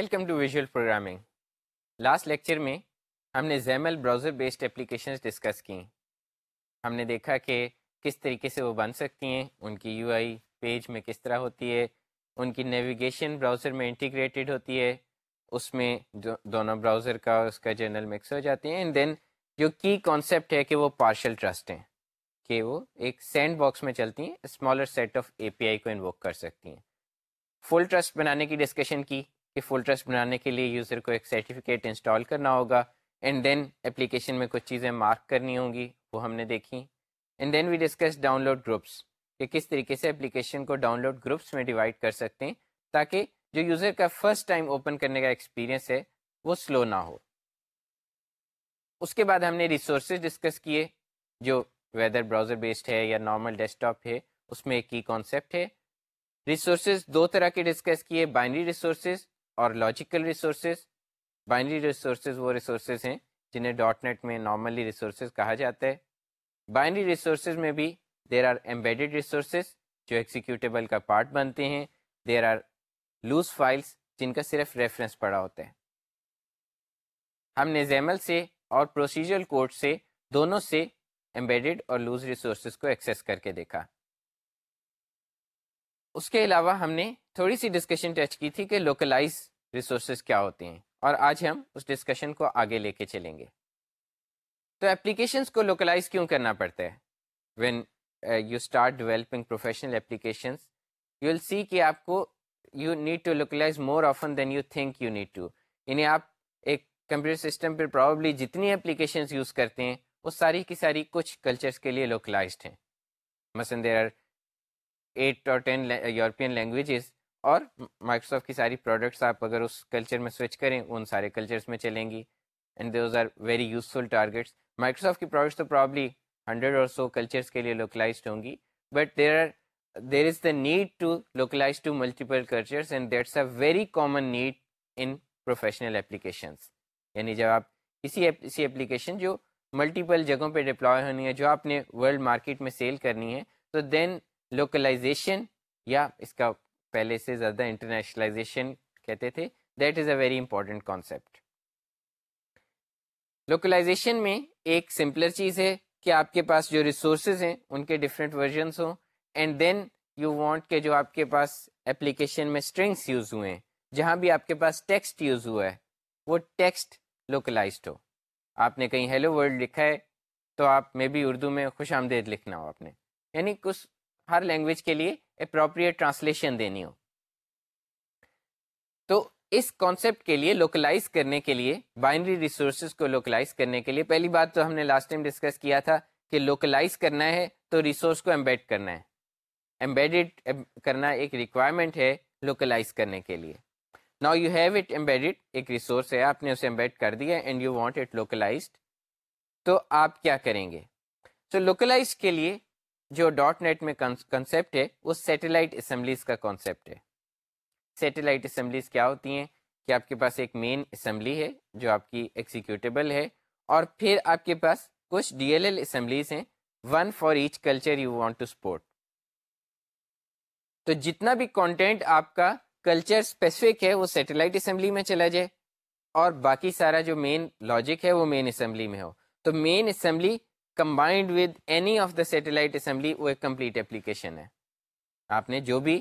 Welcome to visual programming last lecture میں ہم نے XAML browser based applications discuss کی. ہم نے دیکھا کہ کس طریقے سے وہ بن سکتی ہیں، ان کی یو آئی پیج میں کس طرح ہوتی ہے، ان کی نیویگیشن براؤزر میں انٹیگریٹڈ ہوتی ہے، اس میں جو دونوں براؤزر کا اس کا جرنل مکس ہو جاتے ہیں اینڈ دین جو کی کانسیپٹ ہے کہ وہ پارشل ٹرسٹ ہیں، کہ وہ ایک سینڈ باکس میں چلتی ہیں smaller set of A P I کو انووک کر سکتی ہیں۔ فل ٹرسٹ بنانے کی ڈسکشن کی۔ کہ فل ٹرسٹ بنانے کے لیے یوزر کو ایک سرٹیفکیٹ انسٹال کرنا ہوگا اینڈ دین اپلیکیشن میں کچھ چیزیں مارک کرنی ہوں گی، وہ ہم نے دیکھی۔ And then we discuss download groups کہ کس طریقے سے اپلیکیشن کو ڈاؤن لوڈ گروپس میں ڈیوائڈ کر سکتے ہیں تاکہ جو یوزر کا فرسٹ ٹائم اوپن کرنے کا ایکسپیرینس ہے، وہ سلو نہ ہو۔ اس کے بعد ہم نے ریسورسز ڈسکس کیے، جو ویدر براؤزر بیسڈ ہے یا نارمل ڈیسک ٹاپ ہے، اس میں ایک کی کانسیپٹ ہے۔ ریسورسز دو طرح کے ڈسکس کیے بائنری ریسورسز اور لاجیکل ریسورسز بائنری ریسورسز وہ ریسورسز ہیں جنہیں ڈاٹ نیٹ میں نارملی ریسورسز کہا جاتا ہے۔ بائنری ریسورسز میں بھی دیر آر ایمبیڈیڈ ریسورسز جو ایکسیکیوٹیبل کا پارٹ بنتے ہیں۔ دیر آر لوز فائلس جن کا صرف ریفرنس پڑا ہوتا ہے۔ ہم نے زیمل سے اور پروسیجرل کوڈ سے دونوں سے ایمبیڈیڈ اور لوز ریسورسز کو ایکسیس کر کے دیکھا۔ اس کے علاوہ ہم نے تھوڑی سی ڈسکشن ٹچ کی تھی کہ لوکلائز ریسورسز کیا ہوتے ہیں اور آج ہم اس ڈسکشن کو آگے لے کے چلیں گے۔ تو اپلیکیشنس کو لوکلائز کیوں کرنا پڑتا ہے؟ When you start developing professional applications you will see کہ آپ کو you need to localize more often than you think you need to یعنی آپ ایک کمپیوٹر سسٹم پہ پرابلی جتنی اپلیکیشنس یوز کرتے ہیں، وہ ساری کی ساری کچھ کلچرس کے لیے لوکلائزڈ ہیں۔ مثلاً there are eight or ten European languages اور مائکروسافٹ کی ساری پروڈکٹس آپ اگر اس کلچر میں سوئچ کریں، ان سارے کلچرس میں چلیں گی and those are very useful targets Microsoft کی پروڈکٹس تو probably hundred or so cultures کے لیے لوکلائزڈ ہوں گی but there are there is the need to localize to multiple cultures and that's a very common need in professional applications یعنی جب آپ کسی ایسی اپلیکیشن جو ملٹیپل جگہوں پہ ڈپلوائے ہونی ہے، جو آپ نے ورلڈ مارکیٹ میں سیل کرنی ہے، تو دین لوکلائزیشن یا اس کا پہلے سے زیادہ انٹرنیشنلائزیشن کہتے تھے that is a very important concept localization میں ایک سمپلر چیز ہے کہ آپ کے پاس جو ریسورسز ہیں، ان کے ڈفرینٹ ورژنس ہوں اینڈ دین یو وانٹ کہ جو آپ کے پاس اپلیکیشن میں اسٹرنگس یوز ہوئے ہیں، جہاں بھی آپ کے پاس ٹیکسٹ یوز ہوا ہے، وہ ٹیکسٹ لوکلائزڈ ہو۔ آپ نے کہیں ہیلو ورلڈ لکھا ہے، تو آپ میں بھی اردو میں خوش آمدید لکھنا ہو آپ نے۔ یعنی کچھ ہر لینگویج کے لیے اپروپریٹ ٹرانسلیشن دینی ہو۔ تو اس کانسیپٹ کے لیے لوکلائز کرنے کے لیے بائنری ریسورسز کو لوکلائز کرنے کے لیے، پہلی بات تو ہم نے لاسٹ ٹائم ڈسکس کیا تھا کہ لوکلائز کرنا ہے تو ریسورس کو امبیڈ کرنا ہے۔ امبیڈڈ کرنا ایک ریکوائرمنٹ ہے لوکلائز کرنے کے لیے۔ Now you have it embedded ایک ریسورس ہے، آپ نے اسے امبیڈ کر دیا and you want it localized تو آپ کیا کریں گے؟ تو لوکلائز کے لیے جو ڈاٹ نیٹ میں کنسیپٹ ہے، وہ سیٹلائٹ اسمبلیز کا کانسیپٹ ہے۔ سیٹلائٹ اسمبلیز کیا ہوتی ہیں؟ کہ آپ کے پاس ایک مین اسمبلی ہے جو آپ کی ایکسیکیوٹیبل ہے، اور پھر آپ کے پاس کچھ ڈی ایل ایل اسمبلیز ہیں one for each culture you want to support تو جتنا بھی کانٹینٹ آپ کا کلچر اسپیسیفک ہے، وہ سیٹلائٹ اسمبلی میں چلا جائے۔ اور باقی سارا جو مین لاجک ہے، وہ مین اسمبلی میں ہو۔ تو main assembly combined with any of the satellite assembly وہ ایک کمپلیٹ اپلیکیشن ہے۔ آپ نے جو بھی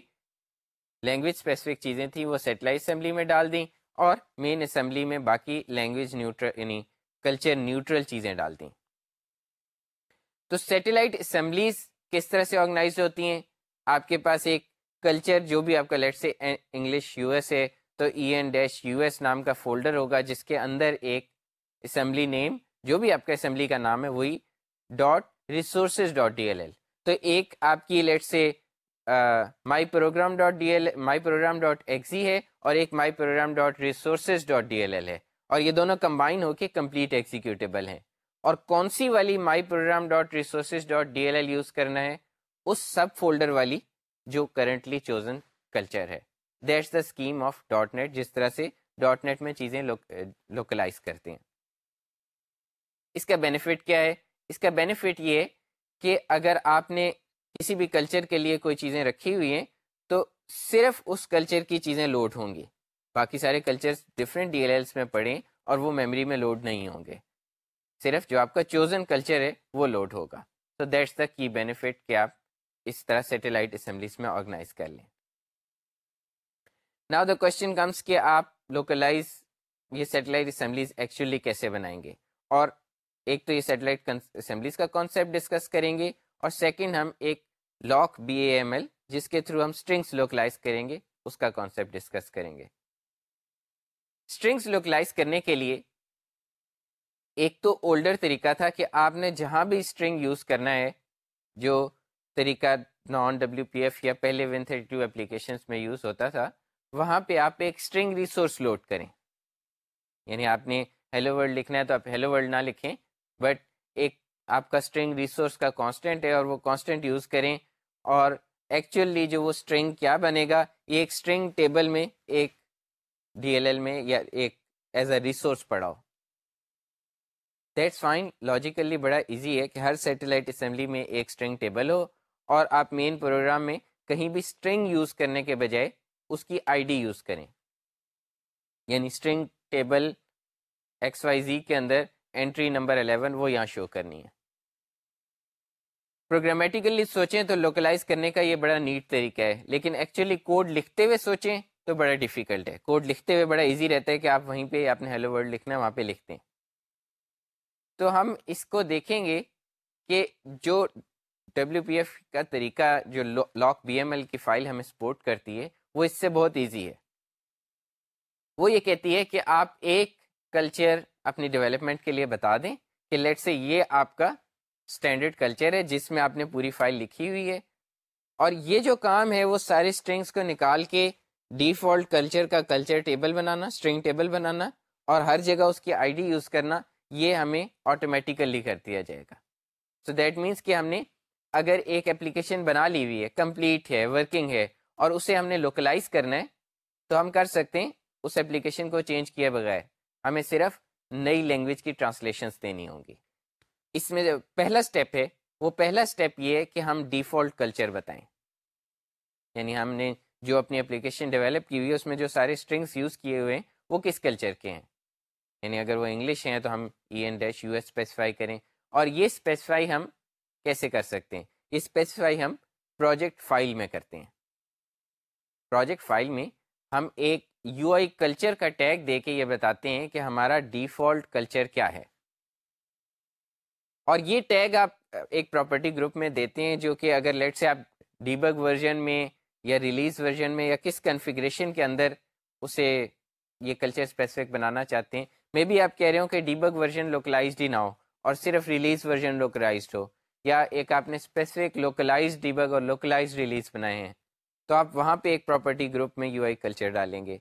لینگویج اسپیسیفک چیزیں تھیں وہ سیٹلائٹ اسمبلی میں ڈال دیں اور مین اسمبلی میں باقی لینگویج نیوٹرل یعنی کلچر نیوٹرل چیزیں ڈال دیں۔ تو سیٹلائٹ اسمبلیز کس طرح سے آرگنائز ہوتی ہیں؟ آپ کے پاس ایک کلچر جو بھی آپ کا لیٹ سے انگلش یو ایس ہے تو E N dash U S نام کا فولڈر ہوگا جس کے اندر ایک اسمبلی نیم جو بھی آپ کا اسمبلی کا نام ہے وہی dot resources dot D L L تو ایک آپ کی let's say my program dot D L my program dot exe ہے اور ایک my program dot resources dot D L L ہے۔ اور یہ دونوں کمبائن ہو کے کمپلیٹ ایگزیکیوٹیبل ہیں۔ اور کون سی والی my program dot resources dot D L L use کرنا ہے؟ اس سب فولڈر والی جو کرنٹلی چوزن کلچر ہے۔ That's the scheme of dot net جس طرح سے ڈاٹ نیٹ میں چیزیں لوکلائز کرتے ہیں۔ اس کا بینیفٹ کیا ہے؟ اس کا بینیفٹ یہ ہے کہ اگر آپ نے کسی بھی کلچر کے لیے کوئی چیزیں رکھی ہوئی ہیں، تو صرف اس کلچر کی چیزیں لوڈ ہوں گی۔ باقی سارے culture different D L Ls میں پڑھیں اور وہ میموری میں لوڈ نہیں ہوں گے۔ صرف جو آپ کا چوزن کلچر ہے، وہ لوڈ ہوگا۔ تو دیٹس دا کی بینیفٹ کہ آپ اس طرح سیٹلائٹ اسمبلیز میں آرگنائز کر لیں۔ ناؤ دا کوشچن کمس کہ آپ لوکلائز یہ سیٹلائٹ اسمبلیز ایکچولی کیسے بنائیں گے؟ اور ایک تو یہ سیٹلائٹ اسمبلیز کا کانسیپٹ ڈسکس کریں گے اور سیکنڈ ہم ایک loc B A M L جس کے تھرو ہم اسٹرنگس لوکلائز کریں گے، اس کا کانسیپٹ ڈسکس کریں گے۔ اسٹرنگس لوکلائز کرنے کے لیے ایک تو اولڈر طریقہ تھا کہ آپ نے جہاں بھی اسٹرنگ یوز کرنا ہے، جو طریقہ نان ڈبلیو پی ایف یا پہلے ون تھرٹی ٹو اپلیکیشنس میں یوز ہوتا تھا، وہاں پہ آپ ایک اسٹرنگ ریسورس لوڈ کریں۔ یعنی آپ نے ہیلو ورلڈ لکھنا ہے تو آپ ہیلو ورلڈ نہ لکھیں۔ بٹ ایک آپ کا اسٹرنگ ریسورس کا کانسٹینٹ ہے اور وہ کانسٹینٹ یوز کریں اور ایکچولی جو وہ اسٹرنگ کیا بنے گا؟ یہ ایک اسٹرنگ ٹیبل میں، ایک ڈی ایل ایل میں یا ایک ایز اے ریسورس پڑھاؤ۔ دیٹس فائن لاجیکلی بڑا ایزی ہے کہ ہر سیٹلائٹ اسمبلی میں ایک اسٹرنگ ٹیبل ہو اور آپ مین پروگرام میں کہیں بھی اسٹرنگ یوز کرنے کے بجائے اس کی آئی ڈی یوز کریں۔ یعنی string table X Y Z کے اندر انٹری نمبر 11 وہ یہاں شو کرنی ہے۔ پروگرامیٹیکلی سوچیں تو لوکلائز کرنے کا یہ بڑا نیٹ طریقہ ہے، لیکن ایکچولی کوڈ لکھتے ہوئے سوچیں تو بڑا ڈیفیکلٹ ہے۔ کوڈ لکھتے ہوئے بڑا ایزی رہتا ہے کہ آپ وہیں پہ اپنے ہیلو ورلڈ لکھنا ہے، وہاں پہ لکھتے ہیں۔ تو ہم اس کو دیکھیں گے کہ جو ڈبلیو پی ایف کا طریقہ، جو لاک بی ایم ایل کی فائل ہمیں سپورٹ کرتی ہے، وہ اس سے بہت ایزی ہے۔ وہ یہ کہتی ہے کہ آپ ایک کلچر اپنی ڈیولپمنٹ کے لیے بتا دیں کہ لیٹ سے یہ آپ کا اسٹینڈرڈ کلچر ہے، جس میں آپ نے پوری فائل لکھی ہوئی ہے۔ اور یہ جو کام ہے، وہ سارے اسٹرنگس کو نکال کے ڈیفالٹ کلچر کا کلچر ٹیبل بنانا اسٹرنگ ٹیبل بنانا اور ہر جگہ اس کی آئی ڈی یوز کرنا، یہ ہمیں آٹومیٹیکلی کر دیا جائے گا۔ سو دیٹ مینس کہ ہم نے اگر ایک اپلیکیشن بنا لی ہوئی ہے کمپلیٹ ہے ورکنگ ہے، اور اسے ہم نے لوکلائز کرنا ہے، تو ہم کر سکتے ہیں، اس اپلیکیشن کو چینج کیے بغیر۔ ہمیں صرف نئی لینگویج کی ٹرانسلیشنس دینی ہوں گی۔ اس میں جو پہلا اسٹیپ ہے، وہ پہلا اسٹیپ یہ ہے کہ ہم ڈیفالٹ کلچر بتائیں۔ یعنی ہم نے جو اپنی اپلیکیشن ڈیولپ کی ہوئی ہے، اس میں جو سارے اسٹرنگس یوز کیے ہوئے ہیں، وہ کس کلچر کے ہیں؟ یعنی اگر وہ انگلش ہیں تو ہم E N dash U S specify کریں۔ اور یہ اسپیسیفائی ہم کیسے کر سکتے ہیں؟ یہ اسپیسیفائی ہم پروجیکٹ فائل میں کرتے ہیں۔ پروجیکٹ فائل میں ہم ایک یو آئی کلچر کا ٹیگ دے کے یہ بتاتے ہیں کہ ہمارا ڈیفالٹ کلچر کیا ہے۔ اور یہ ٹیگ آپ ایک پراپرٹی گروپ میں دیتے ہیں جو کہ اگر لیٹ سے آپ ڈیبگ ورژن میں یا ریلیز ورژن میں یا کس کنفیگریشن کے اندر اسے یہ کلچر اسپیسیفک بنانا چاہتے ہیں مے بی آپ کہہ رہے ہو کہ ڈیبگ ورژن لوکلائزڈ ہی نہ ہو اور صرف ریلیز ورژن لوکلائزڈ ہو، یا ایک آپ نے اسپیسیفک لوکلائز ڈیبگ اور لوکلائز ریلیز بنائے ہیں، تو آپ وہاں پہ ایک پراپرٹی گروپ میں یو آئی کلچر ڈالیں گے۔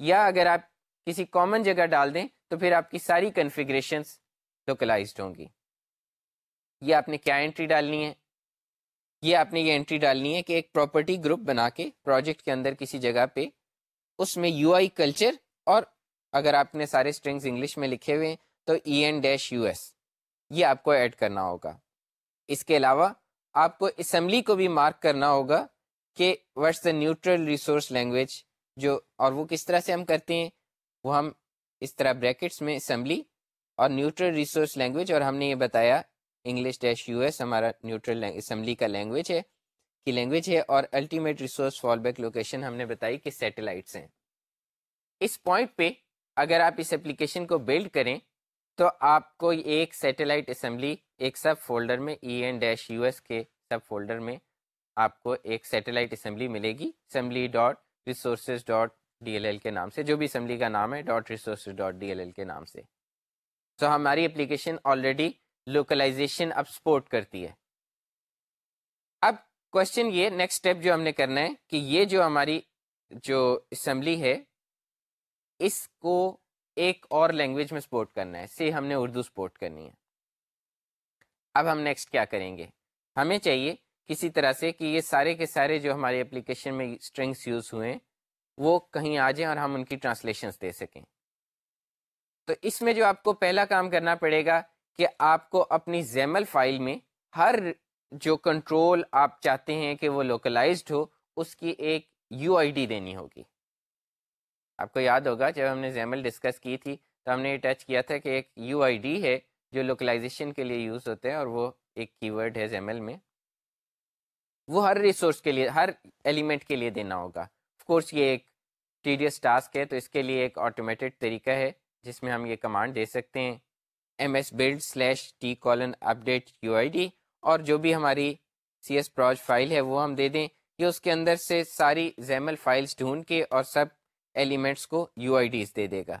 یا اگر آپ کسی کامن جگہ ڈال دیں، تو پھر آپ کی ساری کنفیگریشنس لوکلائزڈ ہوں گی۔ یہ آپ نے کیا انٹری ڈالنی ہے؟ یہ آپ نے یہ انٹری ڈالنی ہے کہ ایک پراپرٹی گروپ بنا کے پروجیکٹ کے اندر کسی جگہ پہ اس میں یو آئی کلچر اور اگر آپ نے سارے اسٹرنگس انگلش میں لکھے ہوئے ہیں، تو E N dash U S یہ آپ کو ایڈ کرنا ہوگا۔ اس کے علاوہ، آپ کو اسمبلی کو بھی مارک کرنا ہوگا کہ what's the neutral resource language جو، اور وہ کس طرح سے ہم کرتے ہیں، وہ ہم اس طرح بریکٹس میں اسمبلی اور نیوٹرل ریسورس لینگویج اور ہم نے یہ بتایا انگلش ڈیش یو ایس ہمارا نیوٹرل اسمبلی کا لینگویج ہے، کی لینگویج ہے، اور ultimate resource fallback location ہم نے بتائی کہ سیٹلائٹس ہیں۔ اس پوائنٹ پہ اگر آپ اس اپلیکیشن کو بلڈ کریں، تو آپ کو ایک سیٹلائٹ اسمبلی ایک سب فولڈر میں E N dash U S کے سب فولڈر میں آپ کو ایک سیٹلائٹ اسمبلی ملے گی assembly dot resources dot D L L کے نام سے، جو بھی اسمبلی کا نام ہے dot resources dot D L L کے نام سے۔ تو ہماری اپلیکیشن آلریڈی لوکلائزیشن اب سپورٹ کرتی ہے۔ اب کوشچن یہ نیکسٹ اسٹیپ جو ہم نے کرنا ہے کہ یہ جو ہماری جو اسمبلی ہے، اس کو ایک اور لینگویج میں سپورٹ کرنا ہے۔ سے ہم نے اردو سپورٹ کرنی ہے۔ اب ہم نیکسٹ کیا کریں گے؟ ہمیں چاہیے کسی طرح سے کہ یہ سارے کے سارے جو ہمارے اپلیکیشن میں اسٹرنگس یوز ہوئے ہیں، وہ کہیں آ جائیں اور ہم ان کی ٹرانسلیشنس دے سکیں۔ تو اس میں جو آپ کو پہلا کام کرنا پڑے گا کہ آپ کو اپنی زیمل فائل میں ہر جو کنٹرول آپ چاہتے ہیں کہ وہ لوکلائزڈ ہو، اس کی ایک یو آئی ڈی دینی ہوگی۔ آپ کو یاد ہوگا جب ہم نے زیمل ڈسکس کی تھی، تو ہم نے یہ ٹچ کیا تھا کہ ایک یو آئی ڈی ہے جو لوکلائزیشن کے لیے یوز ہوتے ہیں اور وہ ایک کی ورڈ ہے زیمل میں۔ وہ ہر ریسورس کے لیے، ہر ایلیمنٹ کے لیے دینا ہوگا۔ آف کورس یہ ایک ٹی ڈی ایس ٹاسک ہے، تو اس کے لیے ایک آٹومیٹڈ طریقہ ہے، جس میں ہم یہ کمانڈ دے سکتے ہیں۔ M S build slash T colon update U I D اور جو بھی ہماری سی ایس پروج فائل ہے، وہ ہم دے دیں۔ یہ اس کے اندر سے ساری زیمل فائلس ڈھونڈ کے اور سب ایلیمنٹس کو یو آئی ڈیز دے دے گا۔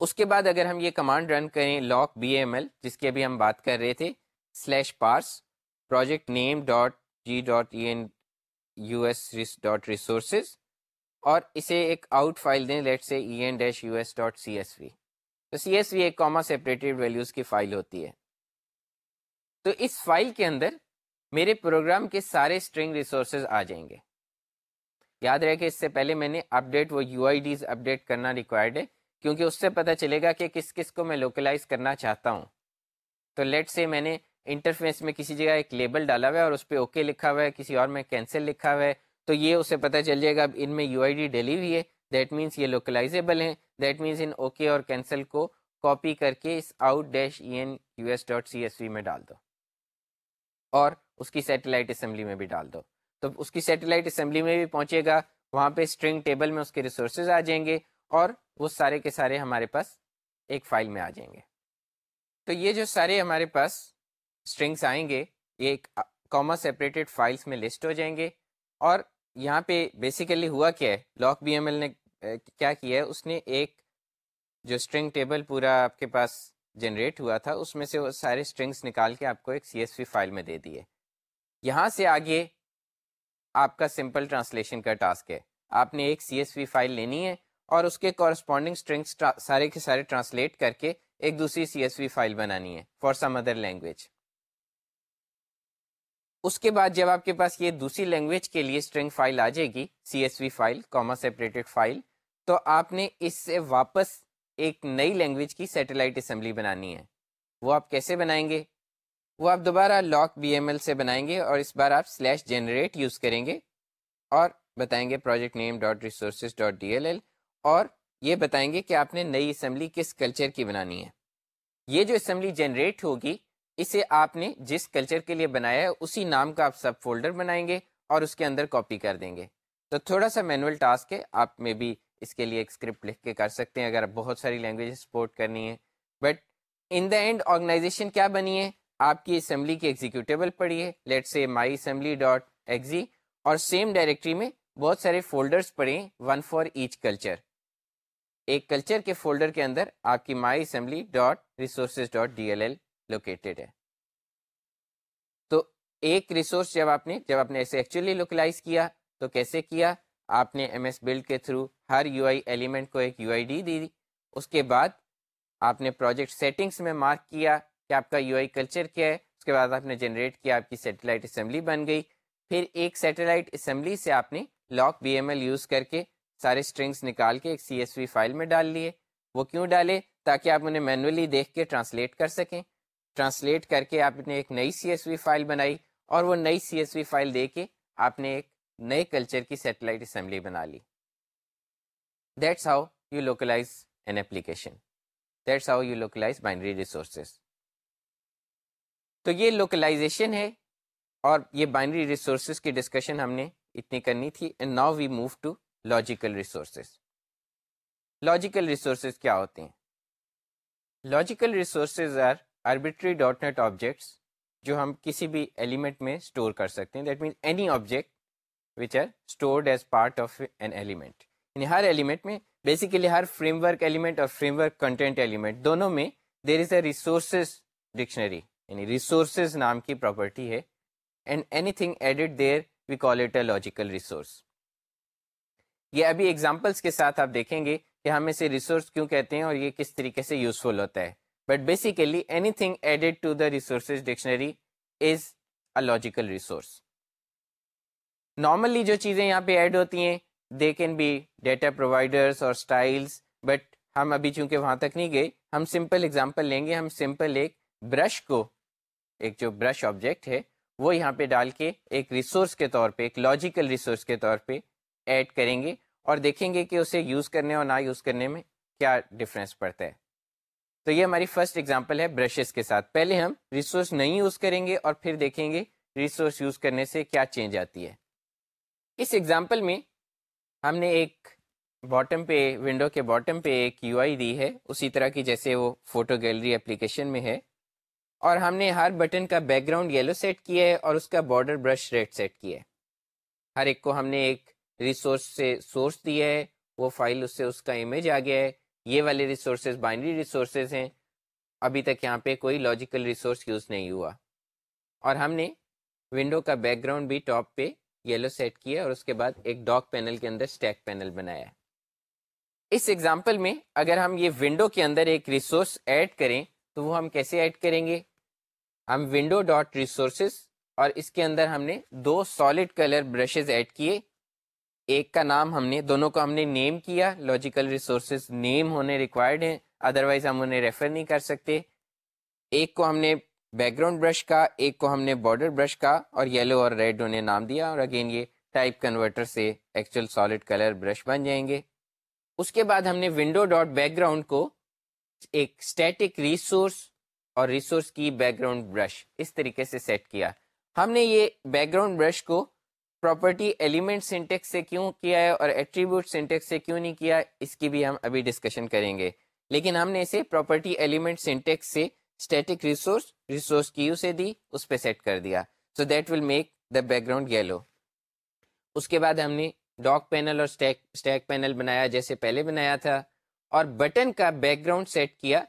اس کے بعد اگر ہم یہ کمانڈ رن کریں لاک بی ایم ایل جس کی ابھی ہم بات کر رہے تھے slash parse project name dot G dot E N U S dot resources اور اسے ایک آؤٹ فائل دیں let's say E N dash U S dot C S V تو سی ایس وی ایک کاما سیپریٹیڈ ویلیوز کی file ہوتی ہے۔ تو اس فائل کے اندر میرے پروگرام کے سارے اسٹرنگ ریسورسز آ جائیں گے۔ یاد رہے کہ اس سے پہلے میں نے اپ ڈیٹ وہ U I Ds update کرنا ریکوائرڈ ہے، کیونکہ اس سے پتہ چلے گا کہ کس کس کو میں لوکلائز کرنا چاہتا ہوں۔ تو لیٹ سے میں نے انٹرفیس میں کسی جگہ ایک لیبل ڈالا ہوا ہے اور اس پہ اوکے لکھا ہوا ہے، کسی اور میں کینسل لکھا ہوا ہے، تو یہ اسے پتہ چل جائے گا اب ان میں یو آئی ڈی ڈلی ہوئی ہے۔ دیٹ مینس یہ لوکلائزیبل ہیں۔ دیٹ مینس ان اوکے اور کینسل کو کاپی کر کے اس out dash E N U S dot C S V میں ڈال دو۔ اور اس کی سیٹلائٹ اسمبلی میں بھی ڈال دو۔ تو اس کی سیٹلائٹ اسمبلی میں بھی پہنچے گا۔ وہاں پہ اسٹرنگ ٹیبل میں اس کے ریسورسز آ جائیں گے اور وہ سارے کے سارے ہمارے پاس ایک فائل میں آ جائیں گے۔ تو یہ جو سارے ہمارے پاس اسٹرنگس آئیں گے یہ ایک کاما سیپریٹڈ فائلس میں لسٹ ہو جائیں گے۔ اور یہاں پہ بیسیکلی ہوا کیا ہے لاک بی ایم ایل نے کیا کیا ہے، اس نے ایک جو اسٹرنگ ٹیبل پورا آپ کے پاس جنریٹ ہوا تھا، اس میں سے وہ سارے اسٹرنگس نکال کے آپ کو ایک سی ایس وی فائل میں دے دیے یہاں سے آگے آپ کا سمپل ٹرانسلیشن کا ٹاسک ہے۔ آپ نے ایک سی ایس وی فائل لینی ہے اور اس کے کورسپونڈنگ اسٹرنگس سارے کے سارے ٹرانسلیٹ کر کے ایک دوسری سی ایس وی فائل بنانی ہے فار سم ادر لینگویج اس کے بعد جب آپ کے پاس یہ دوسری لینگویج کے لیے اسٹرنگ فائل آ جائے گی C S V file comma separated file تو آپ نے اس سے واپس ایک نئی لینگویج کی سیٹلائٹ اسمبلی بنانی ہے۔ وہ آپ کیسے بنائیں گے؟ وہ آپ دوبارہ لاک بی ایم ایل سے بنائیں گے اور اس بار آپ سلیش جنریٹ یوز کریں گے اور بتائیں گے project name dot resources dot D L L اور یہ بتائیں گے کہ آپ نے نئی اسمبلی کس کلچر کی بنانی ہے۔ یہ جو اسمبلی جنریٹ ہوگی اسے آپ نے جس کلچر کے لیے بنایا ہے، اسی نام کا آپ سب فولڈر بنائیں گے اور اس کے اندر کاپی کر دیں گے۔ تو تھوڑا سا مینول ٹاسک ہے، آپ میں بھی اس کے لیے ایک اسکرپٹ لکھ کے کر سکتے ہیں اگر آپ بہت ساری لینگویج سپورٹ کرنی ہے but in the end organization کیا بنی ہے؟ آپ کی اسمبلی کی ایگزیکیوٹیبل پڑھی ہے let say my assembly dot exe اور سیم ڈائریکٹری میں بہت سارے فولڈرس پڑھے ون فار ایچ کلچر ایک کلچر کے فولڈر کے اندر آپ کی my assembly dot resources dot D L L located ہے۔ تو ایک ریسورس جب آپ نے، جب آپ نے ایسے ایکچولی لوکلائز کیا، تو کیسے کیا؟ آپ نے ایم ایس بلڈ کے تھرو ہر یو آئی ایلیمنٹ کو ایک یو آئی ڈی دی۔ اس کے بعد آپ نے پروجیکٹ سیٹنگس میں مارک کیا کہ آپ کا یو آئی کلچر کیا ہے۔ اس کے بعد آپ نے جنریٹ کیا، آپ کی سیٹلائٹ اسمبلی بن گئی۔ پھر ایک سیٹلائٹ اسمبلی سے آپ نے loc B M L use کر کے سارے اسٹرنگس نکال کے ایک سی ایس وی فائل میں ڈال لیے۔ وہ کیوں ڈالے؟ تاکہ آپ انہیں مینولی دیکھ کے ٹرانسلیٹ کر سکیں۔ ٹرانسلیٹ کر کے آپ نے ایک نئی سی ایس وی فائل بنائی اور وہ نئی سی ایس وی فائل دے کے آپ نے ایک نئے کلچر کی سیٹلائٹ اسمبلی بنا لی۔ That's how you localize an application that's how you localize binary resources تو یہ لوکلائزیشن ہے اور یہ بائنری ریسورسز کی ڈسکشن ہم نے اتنی کرنی تھی and now we move to logical resources logical resources کیا ہوتے ہیں؟ Logical resources are arbitrary dot net objects جو ہم کسی بھی ایلیمنٹ میں اسٹور کر سکتے ہیں. That means any object which are stored as part of an element یعنی ہر ایلیمنٹ میں بیسیکلی ہر فریم ورک ایلیمنٹ اور فریم ورک کنٹینٹ ایلیمنٹ دونوں میں there is a resources dictionary یعنی ریسورسز نام کی پراپرٹی ہے. And anything added there we call it a logical resource یہ ابھی ایگزامپلس کے ساتھ آپ دیکھیں گے کہ ہم اسے ریسورس کیوں کہتے ہیں اور یہ کس طریقے سے یوزفل ہوتا ہے. But basically anything added to the resources dictionary is a logical resource normally جو چیزیں یہاں پہ ایڈ ہوتی ہیں they can be data providers اور اسٹائلس بٹ ہم ابھی چونکہ وہاں تک نہیں گئے ہم سمپل اگزامپل لیں گے ہم سمپل ایک برش کو ایک جو برش آبجیکٹ ہے وہ یہاں پہ ڈال کے ایک ریسورس کے طور پہ ایک لاجیکل ریسورس کے طور پہ ایڈ کریں گے اور دیکھیں گے کہ اسے یوز کرنے اور نہ یوز کرنے میں کیا ڈفرینس پڑتا ہے تو یہ ہماری فرسٹ ایگزامپل ہے برشز کے ساتھ۔ پہلے ہم ریسورس نہیں یوز کریں گے اور پھر دیکھیں گے ریسورس یوز کرنے سے کیا چینج آتی ہے۔ اس ایگزامپل میں ہم نے ایک باٹم پہ ونڈو کے باٹم پہ ایک یو آئی دی ہے۔ اسی طرح کی جیسے وہ فوٹو گیلری اپلیکیشن میں ہے۔ اور ہم نے ہر بٹن کا بیک گراؤنڈ یلو سیٹ کیا ہے اور اس کا بارڈر برش ریڈ سیٹ کیا ہے۔ ہر ایک کو ہم نے ایک ریسورس سے سورس دیا ہے۔ وہ فائل اس سے، اس کا امیج آ گیا ہے۔ یہ والے ریسورسز بائنڈری ریسورسز ہیں۔ ابھی تک یہاں پہ کوئی لاجیکل ریسورس یوز نہیں ہوا۔ اور ہم نے ونڈو کا بیک گراؤنڈ بھی ٹاپ پہ یلو سیٹ کیا اور اس کے بعد ایک ڈاک پینل کے اندر اسٹیک پینل بنایا۔ اس ایگزامپل میں اگر ہم یہ ونڈو کے اندر ایک ریسورس ایڈ کریں تو وہ ہم کیسے ایڈ کریں گے؟ ہم ونڈو ڈاٹ ریسورسز اور اس کے اندر ہم نے دو سالڈ کلر برشز ایڈ کیے۔ ایک کا نام ہم نے دونوں کو ہم نے نیم کیا لاجیکل ریسورسز نیم ہونے ریکوائرڈ ہیں ادروائز ہم انہیں ریفر نہیں کر سکتے۔ ایک کو ہم نے بیک گراؤنڈ برش کا ایک کو ہم نے بارڈر برش کا اور یلو اور ریڈ انہیں نام دیا۔ اور اگین یہ ٹائپ کنورٹر سے ایکچوئل سالڈ کلر برش بن جائیں گے۔ اس کے بعد ہم نے ونڈو ڈاٹ بیک گراؤنڈ کو ایک اسٹیٹک ریسورس اور ریسورس کی بیک گراؤنڈ برش اس طریقے سے سیٹ کیا۔ ہم نے یہ بیک گراؤنڈ برش کو پراپرٹی ایلیمنٹ سینٹیکس سے کیوں کیا ہے اور ایٹریبیوٹ سینٹیکس سے کیوں نہیں کیا، اس کی بھی ہم ابھی ڈسکشن کریں گے۔ لیکن ہم نے اسے پراپرٹی ایلیمنٹ سینٹیکس سے اسٹیٹک ریسورس ریسورس کیو سے دی، اس پہ سیٹ کر دیا۔ So that will make the background yellow اس کے بعد ہم نے ڈاک پینل اور اسٹیک پینل بنایا جیسے پہلے بنایا تھا۔ اور بٹن کا بیک گراؤنڈ سیٹ کیا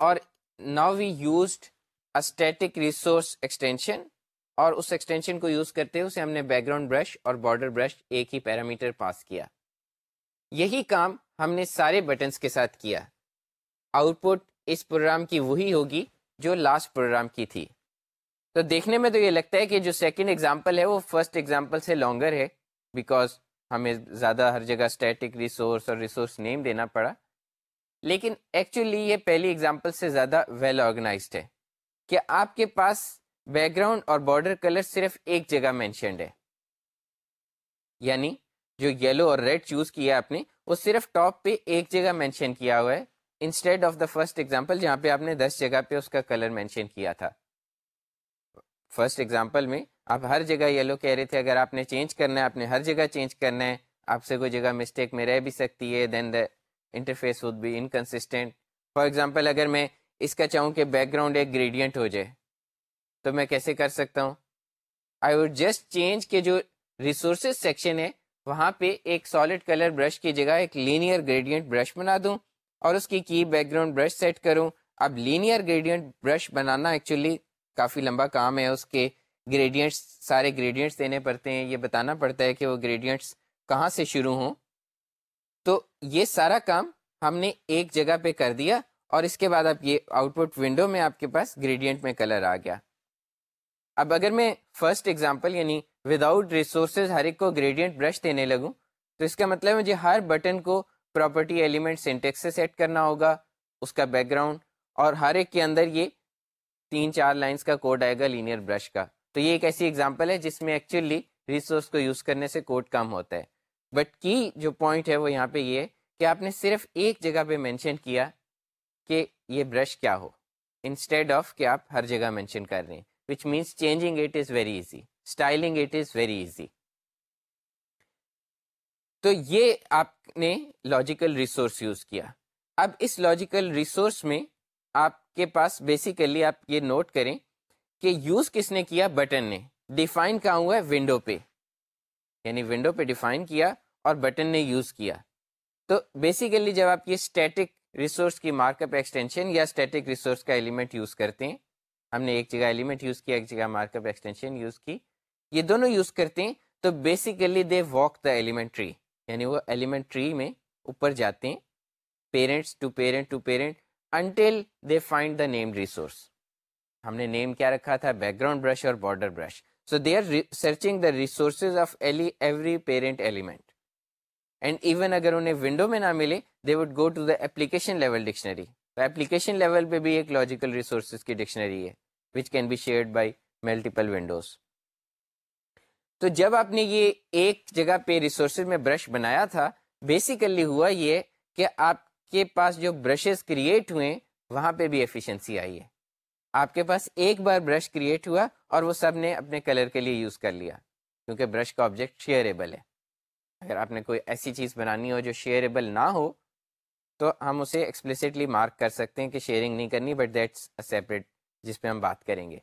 اور now we used static resource extension اور اس ایکسٹینشن کو یوز کرتے ہوئے ہم نے بیک گراؤنڈ برش اور بارڈر برش ایک ہی پیرامیٹر پاس کیا۔ یہی کام ہم نے سارے بٹنس کے ساتھ کیا۔ آؤٹ پٹ اس پروگرام کی وہی ہوگی جو لاسٹ پروگرام کی تھی۔ تو دیکھنے میں تو یہ لگتا ہے کہ جو سیکنڈ ایگزامپل ہے وہ فرسٹ ایگزامپل سے لانگر ہے بیکاز ہمیں زیادہ ہر جگہ اسٹیٹک ریسورس اور ریسورس نیم دینا پڑا۔ لیکن ایکچولی یہ پہلی ایگزامپل سے زیادہ ویل آرگنائزڈ ہے کہ آپ کے پاس بیک گراؤنڈ اور بارڈر کلر صرف ایک جگہ مینشنڈ ہے۔ یعنی جو یلو اور ریڈ چوز کیا آپ نے، وہ صرف ٹاپ پہ ایک جگہ مینشن کیا ہوا ہے۔ Instead of the first example جہاں پہ آپ نے دس جگہ پہ اس کا کلر مینشن کیا تھا۔ فرسٹ ایگزامپل میں آپ ہر جگہ یلو کہہ رہے تھے، اگر آپ نے چینج کرنا ہے، آپ نے ہر جگہ چینج کرنا ہے۔ آپ سے کوئی جگہ مسٹیک میں رہ بھی سکتی ہے then the interface would be inconsistent for example اگر میں اس کا چاہوں کہ بیک گراؤنڈ ایک گریڈینٹ ہو جائے۔ تو میں کیسے کر سکتا ہوں؟ آئی وڈ جسٹ چینج کے جو ریسورسز سیکشن ہے، وہاں پہ ایک سالڈ کلر برش کی جگہ ایک لینئر گریڈینٹ برش بنا دوں اور اس کی کی بیک گراؤنڈ برش سیٹ کروں۔ اب لینئر گریڈینٹ برش بنانا ایکچولی کافی لمبا کام ہے۔ اس کے گریڈینٹس سارے گریڈینٹس دینے پڑتے ہیں۔ یہ بتانا پڑتا ہے کہ وہ گریڈینٹس کہاں سے شروع ہوں۔ تو یہ سارا کام ہم نے ایک جگہ پہ کر دیا اور اس کے بعد اب یہ آؤٹ پٹ ونڈو میں آپ کے پاس گریڈینٹ میں کلر آ گیا۔ اب اگر میں فرسٹ ایگزامپل یعنی وداؤٹ ریسورسز ہر ایک کو گریڈینٹ برش دینے لگوں، تو اس کا مطلب مجھے ہر بٹن کو پراپرٹی ایلیمنٹ سینٹیکس سے سیٹ کرنا ہوگا، اس کا بیک گراؤنڈ اور ہر ایک کے اندر یہ تین چار لائنس کا کوڈ آئے گا لینئر برش کا۔ تو یہ ایک ایسی ایگزامپل ہے جس میں ایکچولی ریسورس کو یوز کرنے سے کوڈ کم ہوتا ہے۔ بٹ کی جو پوائنٹ ہے وہ یہاں پہ یہ ہے کہ آپ نے صرف ایک جگہ پہ مینشن کیا کہ یہ برش کیا ہو انسٹیڈ آف کہ آپ ہر جگہ مینشن کر رہے ہیں۔ Which means changing it is very easy styling it is very easy تو یہ آپ نے لاجیکل ریسورس یوز کیا۔ اب اس لاجیکل ریسورس میں آپ کے پاس بیسیکلی آپ یہ نوٹ کریں کہ یوز کس نے کیا؟ بٹن نے۔ ڈیفائن کہاں ہوا ہے؟ ونڈو پہ۔ یعنی ونڈو پہ ڈیفائن کیا اور بٹن نے یوز کیا۔ تو بیسیکلی جب آپ یہ اسٹیٹک ریسورس کی مارک اپ ایکسٹینشن یا اسٹیٹک ریسورس کا ایلیمنٹ یوز کرتے ہیں ہم نے ایک جگہ ایلیمنٹ یوز کیا، ایک جگہ مارک اپ ایکسٹینشن یوز کی۔ یہ دونوں یوز کرتے ہیں، تو basically they walk the element tree یعنی وہ ایلیمنٹ ٹری میں اوپر جاتے ہیں۔ Parents to parent to parent until they find the name resource ہم نے نیم کیا رکھا تھا بیک گراؤنڈ برش اور border brush so they are searching the resources of every parent element and even اگر انہیں ونڈو میں نہ ملے they would go to the application level dictionary تو ایپلیکیشن لیول پہ بھی ایک لاجیکل ریسورسز کی ڈکشنری ہے۔ Which can be shared by multiple windows تو جب آپ نے یہ ایک جگہ پہ ریسورسز میں برش بنایا تھا بیسیکلی ہوا یہ کہ آپ کے پاس جو برشز کریٹ ہوئے، وہاں پہ بھی ایفیشنسی آئی ہے۔ آپ کے پاس ایک بار برش کریٹ ہوا اور وہ سب نے اپنے کلر کے لیے یوز کر لیا، کیونکہ برش کا آبجیکٹ شیئربل ہے۔ اگر آپ نے کوئی ایسی چیز بنانی ہو جو شیئربل نہ ہو، تو ہم اسے ایکسپلسٹلی مارک کر سکتے ہیں کہ شیئرنگ نہیں کرنی بٹ دیٹس سیپریٹ جس پہ ہم بات کریں گے۔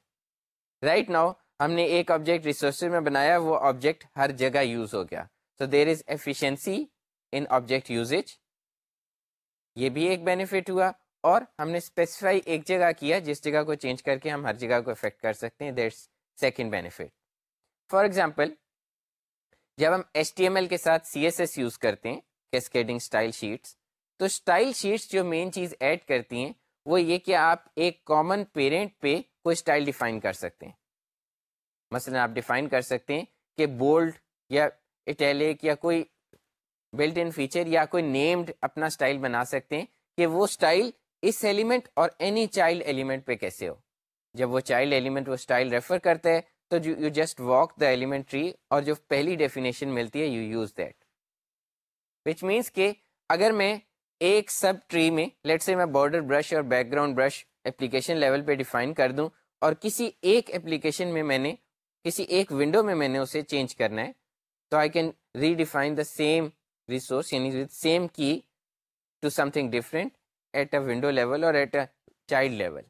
رائٹ right ناؤ ہم نے ایک آبجیکٹ ریسورسز میں بنایا، وہ آبجیکٹ ہر جگہ یوز ہو گیا۔ تو there is efficiency in object usage یہ بھی ایک بینیفٹ ہوا۔ اور ہم نے اسپیسیفائی ایک جگہ کیا، جس جگہ کو چینج کر کے ہم ہر جگہ کو افیکٹ کر سکتے ہیں۔ That's second benefit for example جب ہم ایچ ٹی ایم ایل کے ساتھ سی ایس ایس یوز کرتے ہیں کیسکیڈنگ اسٹائل شیٹس تو اسٹائل شیٹس جو مین چیز ایڈ کرتی ہیں وہ یہ کہ آپ ایک کامن پیرنٹ پہ کوئی اسٹائل ڈیفائن کر سکتے ہیں۔ مثلا آپ ڈیفائن کر سکتے ہیں کہ بولڈ یا اٹیلک یا کوئی بلٹ ان فیچر یا کوئی نیمڈ اپنا اسٹائل بنا سکتے ہیں کہ وہ اسٹائل اس ایلیمنٹ اور اینی چائلڈ ایلیمنٹ پہ کیسے ہو۔ جب وہ چائلڈ ایلیمنٹ وہ اسٹائل ریفر کرتا ہے تو you just walk the element tree اور جو پہلی ڈیفینیشن ملتی ہے you use that which means کہ اگر میں ایک سب ٹری میں لیٹ سے میں بارڈر برش اور background brush application level پہ ڈیفائن کر دوں اور کسی ایک اپلیکیشن میں میں نے، کسی ایک ونڈو میں میں نے اسے چینج کرنا ہے، تو I can redefine the same resource یعنی with same key to something different at a window level اور ایٹ اے چائلڈ لیول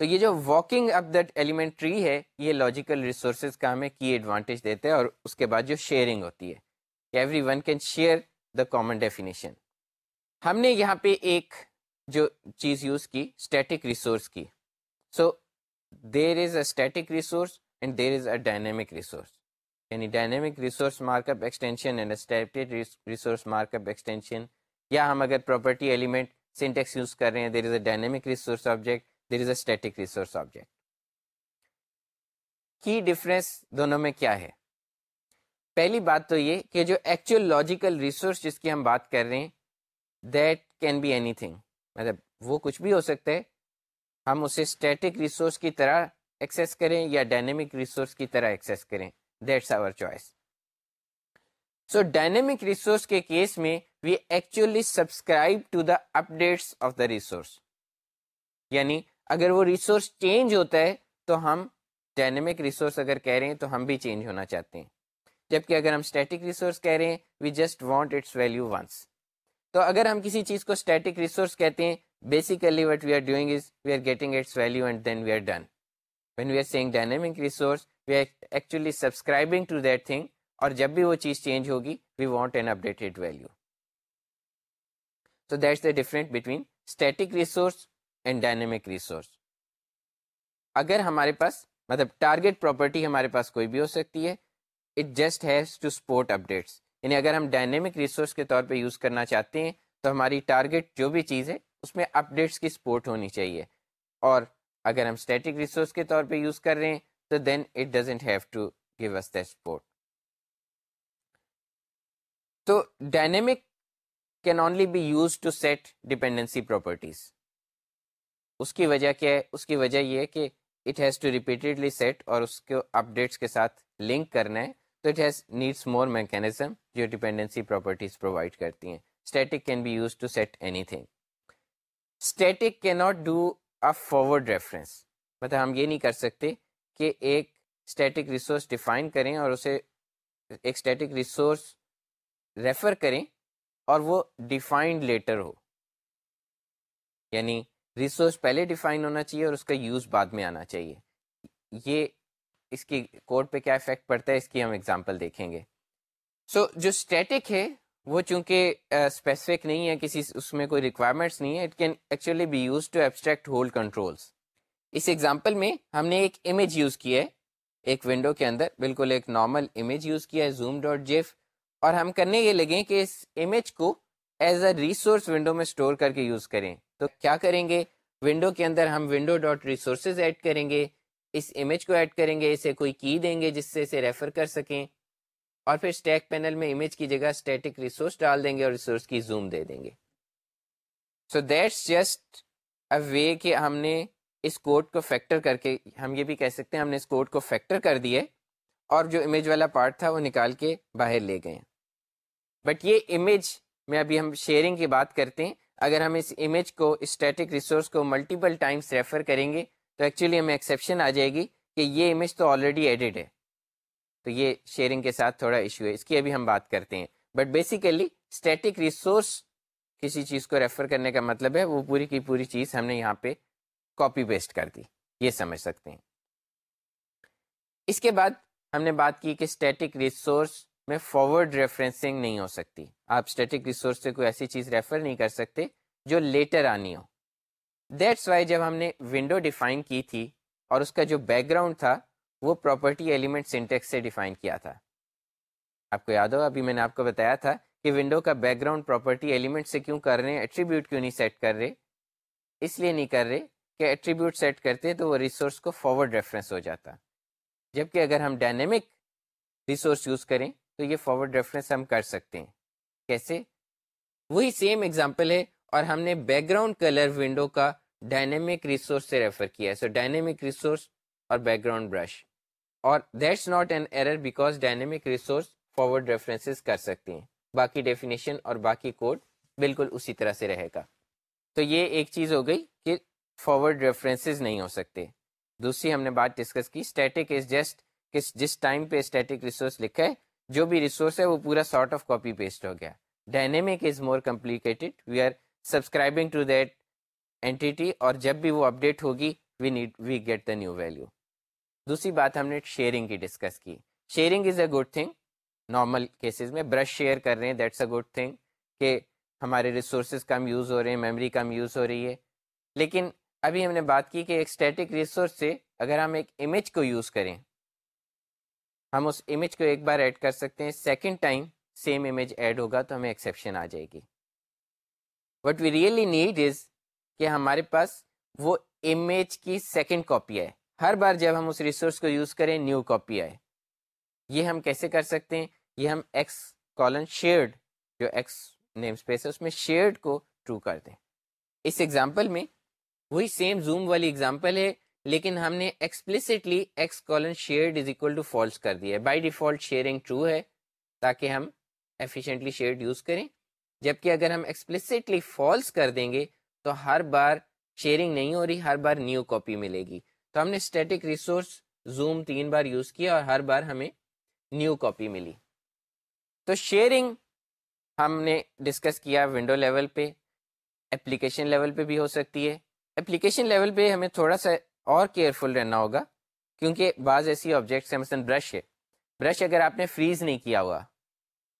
تو یہ جو walking up that element tree ہے، یہ لاجیکل ریسورسز کا ہمیں کی ایڈوانٹیج دیتے ہیں اور اس کے بعد جو شیئرنگ ہوتی ہے۔ Everyone can share the common definition ہم نے یہاں پہ ایک جو چیز یوز کی اسٹیٹک ریسورس کی۔ So there is a static resource and there is a dynamic resource یعنی dynamic resource markup extension and static resource markup extension یا ہم اگر پراپرٹی ایلیمنٹ سینٹیکس یوز کر رہے ہیں there is a dynamic resource object there is a static resource object کی difference دونوں میں کیا ہے؟ پہلی بات تو یہ کہ جو ایکچوئل لاجیکل ریسورس جس کی ہم بات کر رہے ہیں that can be anything مطلب وہ کچھ بھی ہو سکتا ہے۔ ہم اسے اسٹیٹک ریسورس کی طرح ایکسیس کریں یا ڈائنامک ریسورس کی طرح ایکسیس کریں۔ That's our choice so dynamic resource کے کیس میں we actually subscribe to the updates of the resource یعنی اگر وہ ریسورس چینج ہوتا ہے تو ہم ڈائنمک ریسورس اگر کہہ رہے ہیں تو ہم بھی چینج ہونا چاہتے ہیں۔ جبکہ اگر ہم اسٹیٹک ریسورس کہہ رہے ہیں we just want its value once تو اگر ہم کسی چیز کو اسٹیٹک ریسورس کہتے ہیں basically what we are doing is we are getting its value and then we are done when we are seeing dynamic resource we are actually subscribing to that thing اور جب بھی وہ چیز change ہوگی we want an updated value So that's the difference between static resource and dynamic resource. اگر ہمارے پاس مطلب target property ہمارے پاس کوئی بھی ہو سکتی ہے it just has to support updates یعنی اگر ہم ڈائنمک ریسورس کے طور پہ یوز کرنا چاہتے ہیں، تو ہماری ٹارگیٹ جو بھی چیز ہے، اس میں اپڈیٹس کی سپورٹ ہونی چاہیے۔ اور اگر ہم اسٹیٹک ریسورس کے طور پہ یوز کر رہے ہیں، تو then it doesn't have to give us that support تو dynamic can only be used to set dependency properties اس کی وجہ کیا ہے؟ اس کی وجہ یہ ہے کہ it has to repeatedly set اور اس کو اپڈیٹس کے ساتھ لنک کرنا ہے۔ تو it has needs more mechanism جو ڈیپینڈنسی پراپرٹیز پرووائڈ کرتی ہیں static can be used to set anything static کی not do a forward reference مطلب ہم یہ نہیں کر سکتے کہ ایک اسٹیٹک ریسورس ڈیفائن کریں اور اسے ایک اسٹیٹک ریسورس ریفر کریں اور وہ ڈیفائنڈ لیٹر ہو یعنی ریسورس پہلے ڈیفائن ہونا چاہیے اور اس کا یوز بعد میں آنا چاہیے یہ اس کی کوڈ پہ کیا افیکٹ پڑتا ہے اس کی ہم اگزامپل دیکھیں گے۔ سو so, جو اسٹیٹک ہے وہ چونکہ اسپیسیفک uh, نہیں ہے کسی اس میں کوئی ریکوائرمنٹس نہیں ہے it can actually be used to abstract whole controls us example میں ہم نے ایک امیج یوز کیا ہے ایک ونڈو کے اندر بالکل ایک نارمل امیج یوز کیا ہے زوم ڈاٹ جیف اور ہم کرنے یہ لگیں کہ اس امیج کو ایز اے ریسورس ونڈو میں اسٹور کر کے یوز کریں۔ تو کیا کریں گے؟ ونڈو کے اندر ہم ونڈو ڈاٹ ریسورسز ایڈ کریں گے۔ اس امیج کو ایڈ کریں گے، اسے کوئی کی دیں گے جس سے اسے ریفر کر سکیں۔ اور پھر اسٹیک پینل میں امیج کی جگہ اسٹیٹک ریسورس ڈال دیں گے اور ریسورس کی زوم دے دیں گے۔ سو دیٹس جسٹ اے وے کہ ہم نے اس کوڈ کو فیکٹر کر کے، ہم یہ بھی کہہ سکتے ہیں ہم نے اس کوڈ کو فیکٹر کر دیے اور جو امیج والا پارٹ تھا وہ نکال کے باہر لے گئے بٹ یہ امیج میں ابھی ہم شیئرنگ کی بات کرتے ہیں۔ اگر ہم اس امیج کو اسٹیٹک ریسورس کو ملٹیپل ٹائمس ریفر کریں گے تو ایکچولی ہمیں ایکسیپشن آ جائے گی کہ یہ امیج تو آلریڈی ایڈیڈ ہے۔ تو یہ شیئرنگ کے ساتھ تھوڑا ایشو ہے۔ اس کی ابھی ہم بات کرتے ہیں۔ بٹ بیسیکلی اسٹیٹک ریسورس کسی چیز کو ریفر کرنے کا مطلب ہے۔ وہ پوری کی پوری چیز ہم نے یہاں پہ کاپی پیسٹ کر دی۔ یہ سمجھ سکتے ہیں۔ اس کے بعد ہم نے بات کی کہ اسٹیٹک ریسورس میں فارورڈ ریفرنسنگ نہیں ہو سکتی۔ آپ اسٹیٹک ریسورس سے کوئی ایسی چیز ریفر نہیں کر سکتے جو لیٹر آنی ہو۔ دیٹس وائی جب ہم نے ونڈو ڈیفائن کی تھی اور اس کا جو بیک گراؤنڈ تھا، وہ پراپرٹی ایلیمنٹ سنٹیکس سے ڈیفائن کیا تھا۔ آپ کو یاد ہو ابھی میں نے آپ کو بتایا تھا کہ ونڈو کا بیک گراؤنڈ پراپرٹی ایلیمنٹ سے کیوں کر رہے ہیں ایٹریبیوٹ کیوں نہیں سیٹ کر رہے؟ اس لیے نہیں کر رہے کہ ایٹریبیوٹ سیٹ کرتے تو وہ ریسورس کو فارورڈ ریفرنس ہو جاتا۔ جبکہ اگر ہم ڈائنامک ریسورس یوز کریں تو یہ فارورڈ ریفرنس ہم کر سکتے ہیں۔ کیسے؟ وہی سیم ایگزامپل ہے اور ہم نے بیک گراؤنڈ کلر ونڈو کا ڈائنامک ریسورس سے ریفر کیا ہے. سو ڈائنامک ریسورس اور بیک گراؤنڈ برش اور that's not an error because dynamic resource forward references کر سکتے ہیں. باقی ڈیفینیشن اور باقی کوڈ بالکل اسی طرح سے رہے گا. تو یہ ایک چیز ہو گئی کہ فارورڈ ریفرنسز نہیں ہو سکتے. دوسری ہم نے بات ڈسکس کی اسٹیٹک از جسٹ کہ جس ٹائم پہ اسٹیٹک ریسورس لکھا ہے، جو بھی ریسورس ہے، وہ پورا سارٹ آف کاپی پیسٹ ہو گیا. Dynamic is more complicated we are subscribing to that entity اور جب بھی وہ اپڈیٹ ہوگی we need we get the new value دوسری بات ہم نے شیئرنگ کی ڈسکس کی. Sharing is a good thing normal cases میں برش شیئر کر رہے ہیں دیٹس اے گڈ تھنگ کہ ہمارے ریسورسز کم یوز ہو رہے ہیں میموری کم یوز ہو رہی ہے. لیکن ابھی ہم نے بات کی کہ ایک اسٹیٹک ریسورس سے اگر ہم ایک امیج کو یوز کریں، ہم اس امیج کو ایک بار ایڈ کر سکتے ہیں. Second time same image add ہوگا تو ہمیں ایکسیپشن آ جائے گی. What we really need is کہ ہمارے پاس وہ امیج کی سیکنڈ کاپی آئے ہر بار جب ہم اس ریسورس کو یوز کریں نیو کاپی آئے۔ یہ ہم کیسے کر سکتے ہیں؟ یہ ہم ایکس کالن شیئرڈ جو ایکس نیم اسپیس ہے، اس میں شیئرڈ کو ٹرو کر دیں۔ اس ایگزامپل میں وہی سیم زوم والی ایگزامپل ہے، لیکن ہم نے explicitly X colon shared is equal to false کر دیا ہے۔ بائی ڈیفالٹ شیئرنگ ٹرو ہے، تاکہ ہم ایفیشینٹلی شیئرڈ یوز کریں۔ جبکہ اگر ہم ایکسپلسٹلی فالس کر دیں گے تو ہر بار شیئرنگ نہیں ہو رہی، ہر بار نیو کاپی ملے گی۔ تو ہم نے اسٹیٹک ریسورس زوم تین بار یوز کیا اور ہر بار ہمیں نیو کاپی ملی۔ تو شیئرنگ ہم نے ڈسکس کیا ونڈو لیول پہ اپلیکیشن لیول پہ بھی ہو سکتی ہے۔ اپلیکیشن لیول پہ ہمیں تھوڑا سا اور کیئرفل رہنا ہوگا، کیونکہ بعض ایسی آبجیکٹس ہیں، مثلاً برش ہے۔ برش اگر آپ نے فریز نہیں کیا ہوا،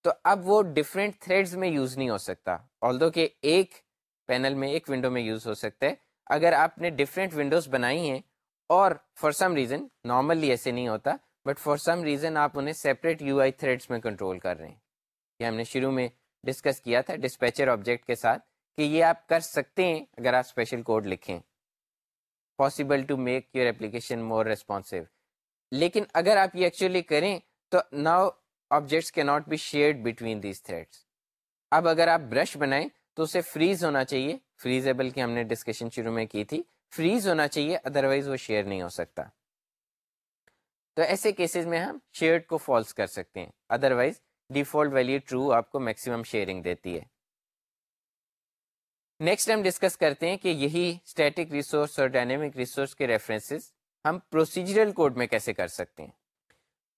تو اب وہ ڈفرینٹ تھریڈز میں یوز نہیں ہو سکتا۔ آلدو کہ ایک پینل میں ایک ونڈو میں یوز ہو سکتا ہے۔ اگر آپ نے ڈفرینٹ ونڈوز بنائی ہیں اور فار سم ریزن نارملی ایسے نہیں ہوتا بٹ فار سم ریزن آپ انہیں سیپریٹ یو آئی تھریڈس میں کنٹرول کر رہے ہیں۔ یہ ہم نے شروع میں ڈسکس کیا تھا ڈسپیچر آبجیکٹ کے ساتھ کہ یہ آپ کر سکتے ہیں اگر آپ اسپیشل کوڈ لکھیں۔ Possible to make your application more responsive لیکن اگر آپ یہ ایکچولی کریں تو ناؤ آبجیکٹس کی not be shared between these threads اب اگر آپ برش بنائیں تو اسے فریز ہونا چاہیے۔ فریزیبل کی ہم نے ڈسکشن شروع میں کی تھی۔ فریز ہونا چاہیے ادروائز وہ شیئر نہیں ہو سکتا۔ تو ایسے کیسز میں ہم شیئرڈ کو فالس کر سکتے ہیں۔ ادروائز ڈیفالٹ ویلیو ٹرو آپ کو میکسیمم شیئرنگ دیتی ہے۔ نیکسٹ ہم ڈسکس کرتے ہیں کہ یہی اسٹیٹک ریسورس اور ڈائنامک ریسورس کے ریفرنسز ہم پروسیجرل کوڈ میں کیسے کر سکتے ہیں۔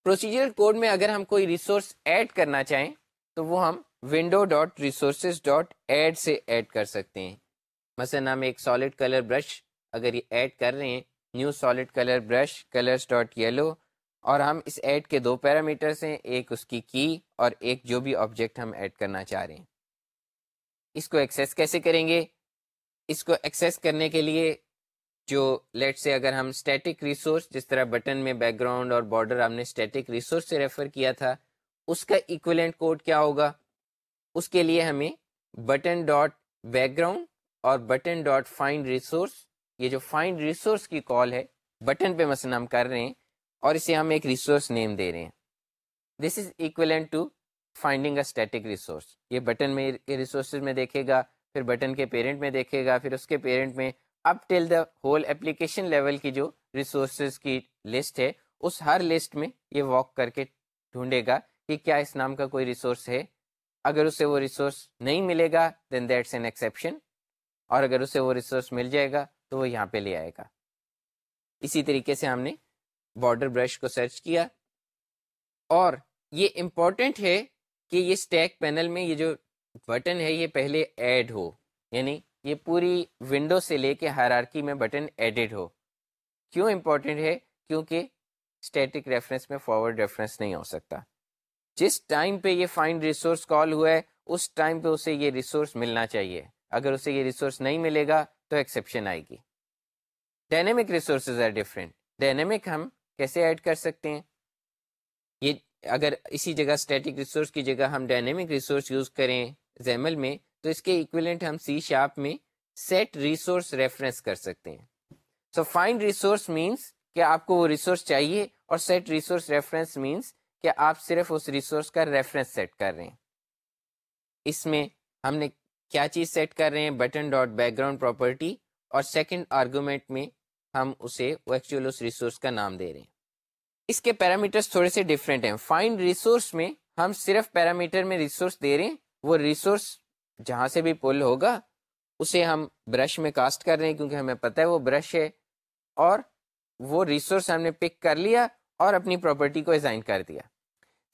پروسیجرل کوڈ میں اگر ہم کوئی ریسورس ایڈ کرنا چاہیں تو وہ ہم window dot resources dot add سے ایڈ کر سکتے ہیں۔ مثلاً ہم ایک سالڈ کلر برش اگر یہ ایڈ کر رہے ہیں new solid colour brush colours dot yellow اور ہم اس ایڈ کے دو پیرامیٹرس ہیں، ایک اس کی کی اور ایک جو بھی آبجیکٹ ہم ایڈ کرنا چاہ رہے ہیں۔ اس کو ایکسیس کیسے کریں گے؟ اس کو ایکسیس کرنے کے لیے جو لیٹ سے اگر ہم اسٹیٹک ریسورس جس طرح بٹن میں بیک گراؤنڈ اور بارڈر ہم نے اسٹیٹک ریسورس سے ریفر کیا تھا، اس کا ایکولنٹ کوڈ کیا ہوگا؟ اس کے لیے ہمیں بٹن ڈاٹ بیک گراؤنڈ اور بٹن ڈاٹ فائنڈ ریسورس یہ جو فائنڈ ریسورس کی کال ہے بٹن پہ مثلا ہم کر رہے ہیں اور اسے ہم ایک ریسورس نیم دے رہے ہیں۔ This is equivalent to finding a static resource یہ بٹن میں ریسورسز میں دیکھے گا، پھر بٹن کے پیرنٹ میں دیکھے گا، پھر اس کے پیرنٹ میں۔ Up till the whole application level کی جو ریسورسز کی لسٹ ہے، اس ہر لسٹ میں یہ واک کر کے ڈھونڈے گا کہ کیا اس نام کا کوئی ریسورس ہے۔ اگر اسے وہ ریسورس نہیں ملے گا دین دیٹس این ایکسیپشن اور اگر اسے وہ ریسورس مل جائے گا، تو وہ یہاں پہ لے آئے گا۔ اسی طریقے سے ہم نے بارڈر برش کو سرچ کیا۔ اور یہ امپورٹنٹ ہے کہ یہ اسٹیک پینل میں یہ جو بٹن ہے، یہ پہلے ایڈ ہو۔ یعنی یہ پوری ونڈو سے لے کے ہرارکی میں بٹن ایڈڈ ہو۔ کیوں امپورٹنٹ ہے؟ کیونکہ اسٹیٹک ریفرنس میں فارورڈ ریفرنس نہیں ہو سکتا۔ جس ٹائم پہ یہ فائنڈ ریسورس کال ہوا ہے، اس ٹائم پہ اسے یہ ریسورس ملنا چاہیے۔ اگر اسے یہ ریسورس نہیں ملے گا تو ایکسیپشن آئے گی۔ Dynamic resources are different dynamic ہم کیسے ایڈ کر سکتے ہیں؟ یہ اگر اسی جگہ اسٹیٹک ریسورس کی جگہ ہم ڈائنمک ریسورس یوز کریں زیمل میں، تو اس کے ایکویلنٹ ہم سی شاپ میں سیٹ ریسورس ریفرنس کر سکتے ہیں۔ سو فائنڈ ریسورس مینس کہ آپ کو وہ ریسورس چاہیے اور سیٹ ریسورس ریفرنس مینس کہ آپ صرف اس ریسورس کا ریفرنس سیٹ کر رہے ہیں۔ اس میں ہم نے کیا چیز سیٹ کر رہے ہیں؟ Button dot background property اور سیکنڈ آرگومنٹ میں ہم اسے وہ ایکچوئل اس ریسورس کا نام دے رہے ہیں۔ اس کے پیرامیٹرس تھوڑے سے ڈفرینٹ ہیں۔ فائنڈ ریسورس میں ہم صرف پیرامیٹر میں ریسورس دے رہے ہیں۔ وہ ریسورس جہاں سے بھی پل ہوگا، اسے ہم برش میں کاسٹ کر رہے ہیں کیونکہ ہمیں پتہ ہے وہ برش ہے۔ اور وہ ریسورس ہم نے پک کر لیا اور اپنی پراپرٹی کو ڈیزائن کر دیا۔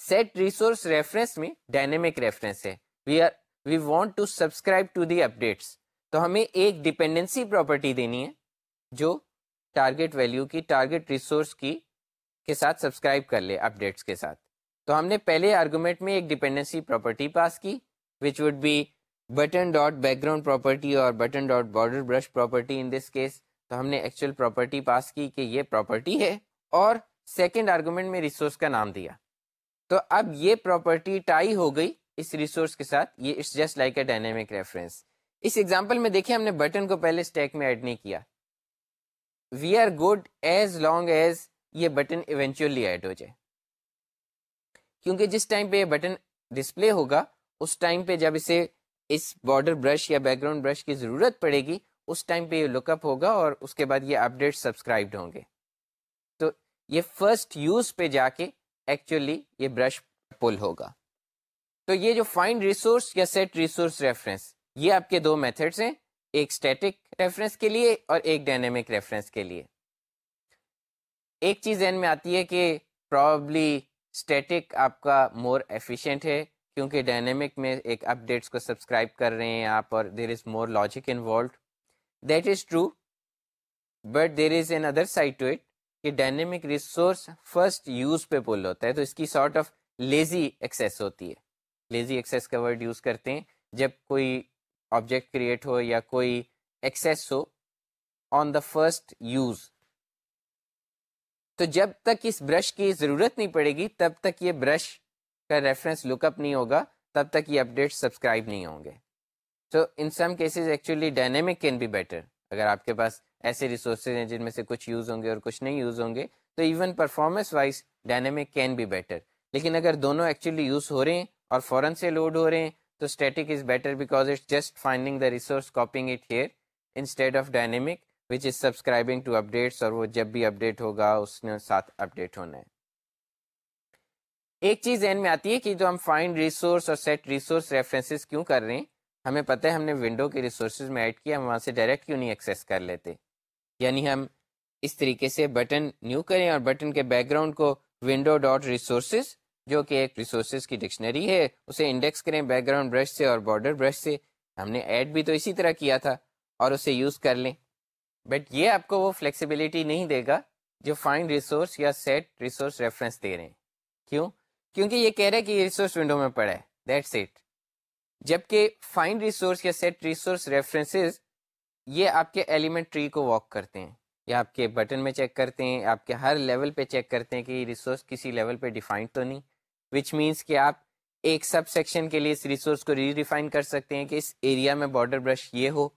سیٹ ریسورس ریفرنس میں ڈائنمک ریفرنس ہے. We are we want to subscribe to the updates تو ہمیں ایک ڈپینڈنسی پراپرٹی دینی ہے جو ٹارگیٹ ویلیو کی ٹارگیٹ ریسورس کی کے ساتھ سبسکرائب کر لے اپڈیٹس کے ساتھ. تو ہم نے پہلے آرگومنٹ میں ایک ڈپینڈنسی پراپرٹی پاس کی which would be button dot background property اور button dot border brush property in this case تو ہم نے ایکچوئل پراپرٹی پاس کی کہ یہ پراپرٹی ہے اور سیکنڈ آرگومنٹ میں ریسورس کا نام دیا. تو اب یہ پراپرٹی ٹائی ہو گئی اس ریسورس کے ساتھ، یہ it's just like a dynamic reference us example میں دیکھیں، ہم نے بٹن کو پہلے اسٹیک میں ایڈ نہیں کیا۔ We are good as long as یہ بٹن ایونچولی ایڈ ہو جائے۔ کیونکہ جس ٹائم پہ یہ بٹن ڈسپلے ہوگا، اس ٹائم پہ جب اسے اس بارڈر برش یا بیک گراؤنڈ برش کی ضرورت پڑے گی، اس ٹائم پہ یہ لک اپ ہوگا اور اس کے بعد یہ اپڈیٹ سبسکرائبڈ ہوں گے۔ تو یہ فرسٹ یوز پہ جا کے ایکچولی یہ برش پل ہوگا۔ تو یہ جو فائنڈ ریسورس یا سیٹ ریسورس ریفرنس یہ آپ کے دو میتھڈس ہیں، ایک اسٹیٹک ریفرنس کے لیے اور ایک ڈائنامک ریفرنس کے لیے۔ ایک چیز ذہن میں آتی ہے کہ پرابلی اسٹیٹک آپ کا مور ایفیشینٹ ہے، کیونکہ ڈائنامک میں ایک اپڈیٹس کو سبسکرائب کر رہے ہیں آپ اور there is more logic involved that is true but there is an other side to it کہ ڈائنامک ریسورس فرسٹ یوز پہ پل ہوتا ہے، تو اس کی سارٹ آف لیزی ایکسیس ہوتی ہے۔ لیزی ایکسیس کا ورڈ یوز کرتے ہیں۔ جب کوئی آبجیکٹ کریٹ ہو یا کوئی ایکسیس ہو آن دا فرسٹ یوز تو جب تک اس برش کی ضرورت نہیں پڑے گی، تب تک یہ برش کا ریفرنس لک اپ نہیں ہوگا، تب تک یہ اپڈیٹ سبسکرائب نہیں ہوں گے۔ تو in some cases actually dynamic can be better اگر آپ کے پاس ایسے ریسورسز ہیں جن میں سے کچھ یوز ہوں گے اور کچھ نہیں یوز ہوں گے، تو even performance wise dynamic can be better لیکن اگر دونوں ایکچولی یوز ہو رہے ہیں اور فوراً سے لوڈ ہو رہے ہیں، تو static is better because it's just finding the resource copying it here instead of dynamic which is subscribing to updates اور وہ جب بھی اپڈیٹ ہوگا، اس نے ساتھ اپڈیٹ ہونا ہے۔ ایک چیز ذہن میں آتی ہے کہ جو ہم فائنڈ ریسورس اور سیٹ ریسورس ریفرنسز کیوں کر رہے ہیں؟ ہمیں پتہ ہے ہم نے ونڈو کے ریسورسز میں ایڈ کیا، ہم وہاں سے ڈائریکٹ کیوں نہیں ایکسیس کر لیتے؟ یعنی ہم اس طریقے سے بٹن نیو کریں اور بٹن کے بیک گراؤنڈ کو ونڈو ڈاٹ ریسورسز جو کہ ایک ریسورسز کی ڈکشنری ہے، اسے انڈیکس کریں بیک گراؤنڈ برش سے اور بارڈر برش سے۔ ہم نے ایڈ بھی تو اسی طرح کیا تھا اور اسے یوز کر لیں۔ بٹ یہ آپ کو وہ فلیکسیبلٹی نہیں دے گا جو فائن ریسورس یا سیٹ ریسورس ریفرنس دے رہے ہیں۔ کیوں؟ کیونکہ یہ کہہ رہا ہے کہ یہ ریسورس ونڈو میں پڑا ہے۔ دیٹس اٹ جبکہ فائن ریسورس یا سیٹ ریسورس ریفرنسز یہ آپ کے ایلیمنٹ ٹری کو واک کرتے ہیں. یا آپ کے بٹن میں چیک کرتے ہیں. آپ کے ہر لیول پہ چیک کرتے ہیں کہ یہ ریسورس کسی لیول پہ ڈیفائنڈ تو نہیں. وچ مینس کہ آپ ایک سب سیکشن کے لیے اس ریسورس کو ری ڈیفائن کر سکتے ہیں کہ اس ایریا میں بارڈر برش یہ ہو.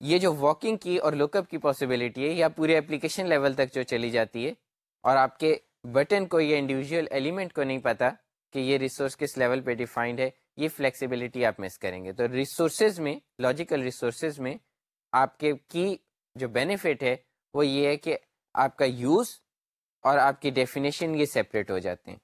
یہ جو واکنگ کی اور لک اپ کی پاسبلٹی ہے یا پورے اپلیکیشن لیول تک جو چلی جاتی ہے اور آپ کے بٹن کو یا انڈیویجول ایلیمنٹ کو نہیں پتا کہ یہ ریسورس کس لیول پہ ڈیفائنڈ ہے. یہ فلیکسیبلٹی آپ مس کریں گے۔ تو ریسورسز میں لاجیکل ریسورسز میں آپ کے کی جو بینیفٹ ہے وہ یہ ہے کہ آپ کا یوز اور آپ کی ڈیفینیشن یہ سیپریٹ ہو جاتے ہیں۔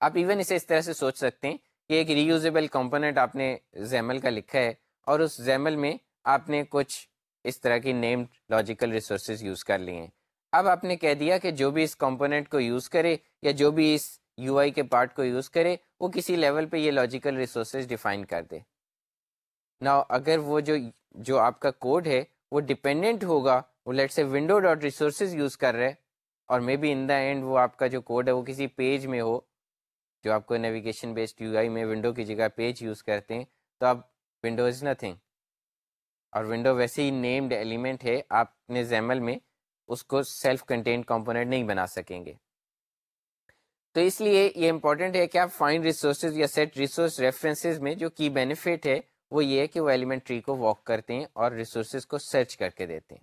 آپ ایون اسے اس طرح سے سوچ سکتے ہیں کہ ایک ریوزیبل کمپوننٹ آپ نے زیمل کا لکھا ہے اور اس زیمل میں آپ نے کچھ اس طرح کی نیمڈ لاجیکل ریسورسز یوز کر لیے ہیں۔ اب آپ نے کہہ دیا کہ جو بھی اس کمپوننٹ کو یوز کرے یا جو بھی اس یو آئی کے پارٹ کو یوز کرے، وہ کسی لیول پہ یہ لاجیکل ریسورسز ڈیفائن کر دے۔ نا اگر وہ جو جو آپ کا کوڈ ہے، وہ ڈپینڈنٹ ہوگا، وہ لیٹ سے ونڈو ڈاٹ ریسورسز یوز کر رہے اور may be in the and وہ آپ کا جو کوڈ ہے، وہ کسی پیج میں ہو، جو آپ کو نیویگیشن بیسڈ یو آئی میں ونڈو کی جگہ پیج یوز کرتے ہیں، تو آپ ونڈو از نتھنگ اور ونڈو ویسے ہی نیمڈ ایلیمنٹ ہے، آپ نے زیمل میں اس کو سیلف کنٹینٹ کمپوننٹ نہیں بنا سکیں گے۔ تو اس لیے یہ امپورٹنٹ ہے کہ آپ فائن ریسورسز یا سیٹ ریسورس ریفرنسز میں جو کی بینیفٹ ہے وہ یہ ہے کہ وہ ایلیمنٹ ٹری کو واک کرتے ہیں اور ریسورسز کو سرچ کر کے دیتے ہیں۔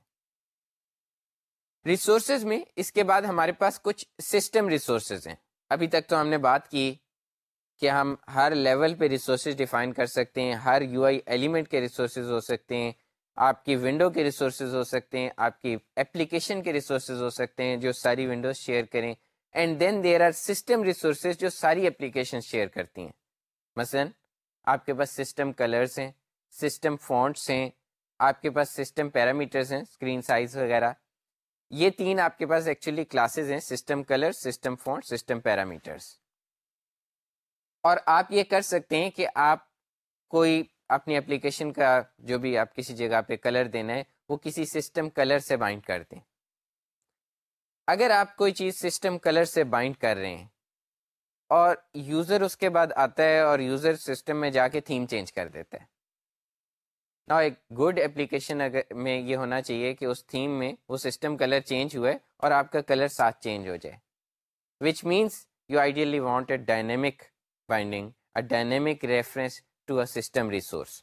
ریسورسز میں اس کے بعد ہمارے پاس کچھ سسٹم ریسورسز ہیں۔ ابھی تک تو ہم نے بات کی کہ ہم ہر لیول پہ ریسورسز ڈیفائن کر سکتے ہیں، ہر یو آئی ایلیمنٹ کے ریسورسز ہو سکتے ہیں، آپ کی ونڈو کے ریسورسز ہو سکتے ہیں، آپ کی اپلیکیشن کے ریسورسز ہو سکتے ہیں جو ساری ونڈوز شیئر کریں۔ And then there are system resources جو ساری اپلیکیشن شیئر کرتی ہیں۔ مثلا، آپ کے پاس سسٹم کلرس ہیں سسٹم فونٹس ہیں، آپ کے پاس سسٹم پیرامیٹرس ہیں اسکرین سائز وغیرہ۔ یہ تین آپ کے پاس ایکچولی کلاسز ہیں system colour system font system parameters اور آپ یہ کر سکتے ہیں کہ آپ کوئی اپنی اپلیکیشن کا جو بھی آپ کسی جگہ پہ کلر دینا ہے، وہ کسی سسٹم کلر سے بائنڈ کر دیں۔ اگر آپ کوئی چیز سسٹم کلر سے بائنڈ کر رہے ہیں اور یوزر اس کے بعد آتا ہے اور یوزر سسٹم میں جا کے تھیم چینج کر دیتا ہے۔ نا ایک گڈ اپلیکیشن اگر میں یہ ہونا چاہیے کہ اس تھیم میں وہ سسٹم کلر چینج ہوئے اور آپ کا کلر ساتھ چینج ہو جائے۔ Which means you ideally want a dynamic binding a dynamic reference to a system resource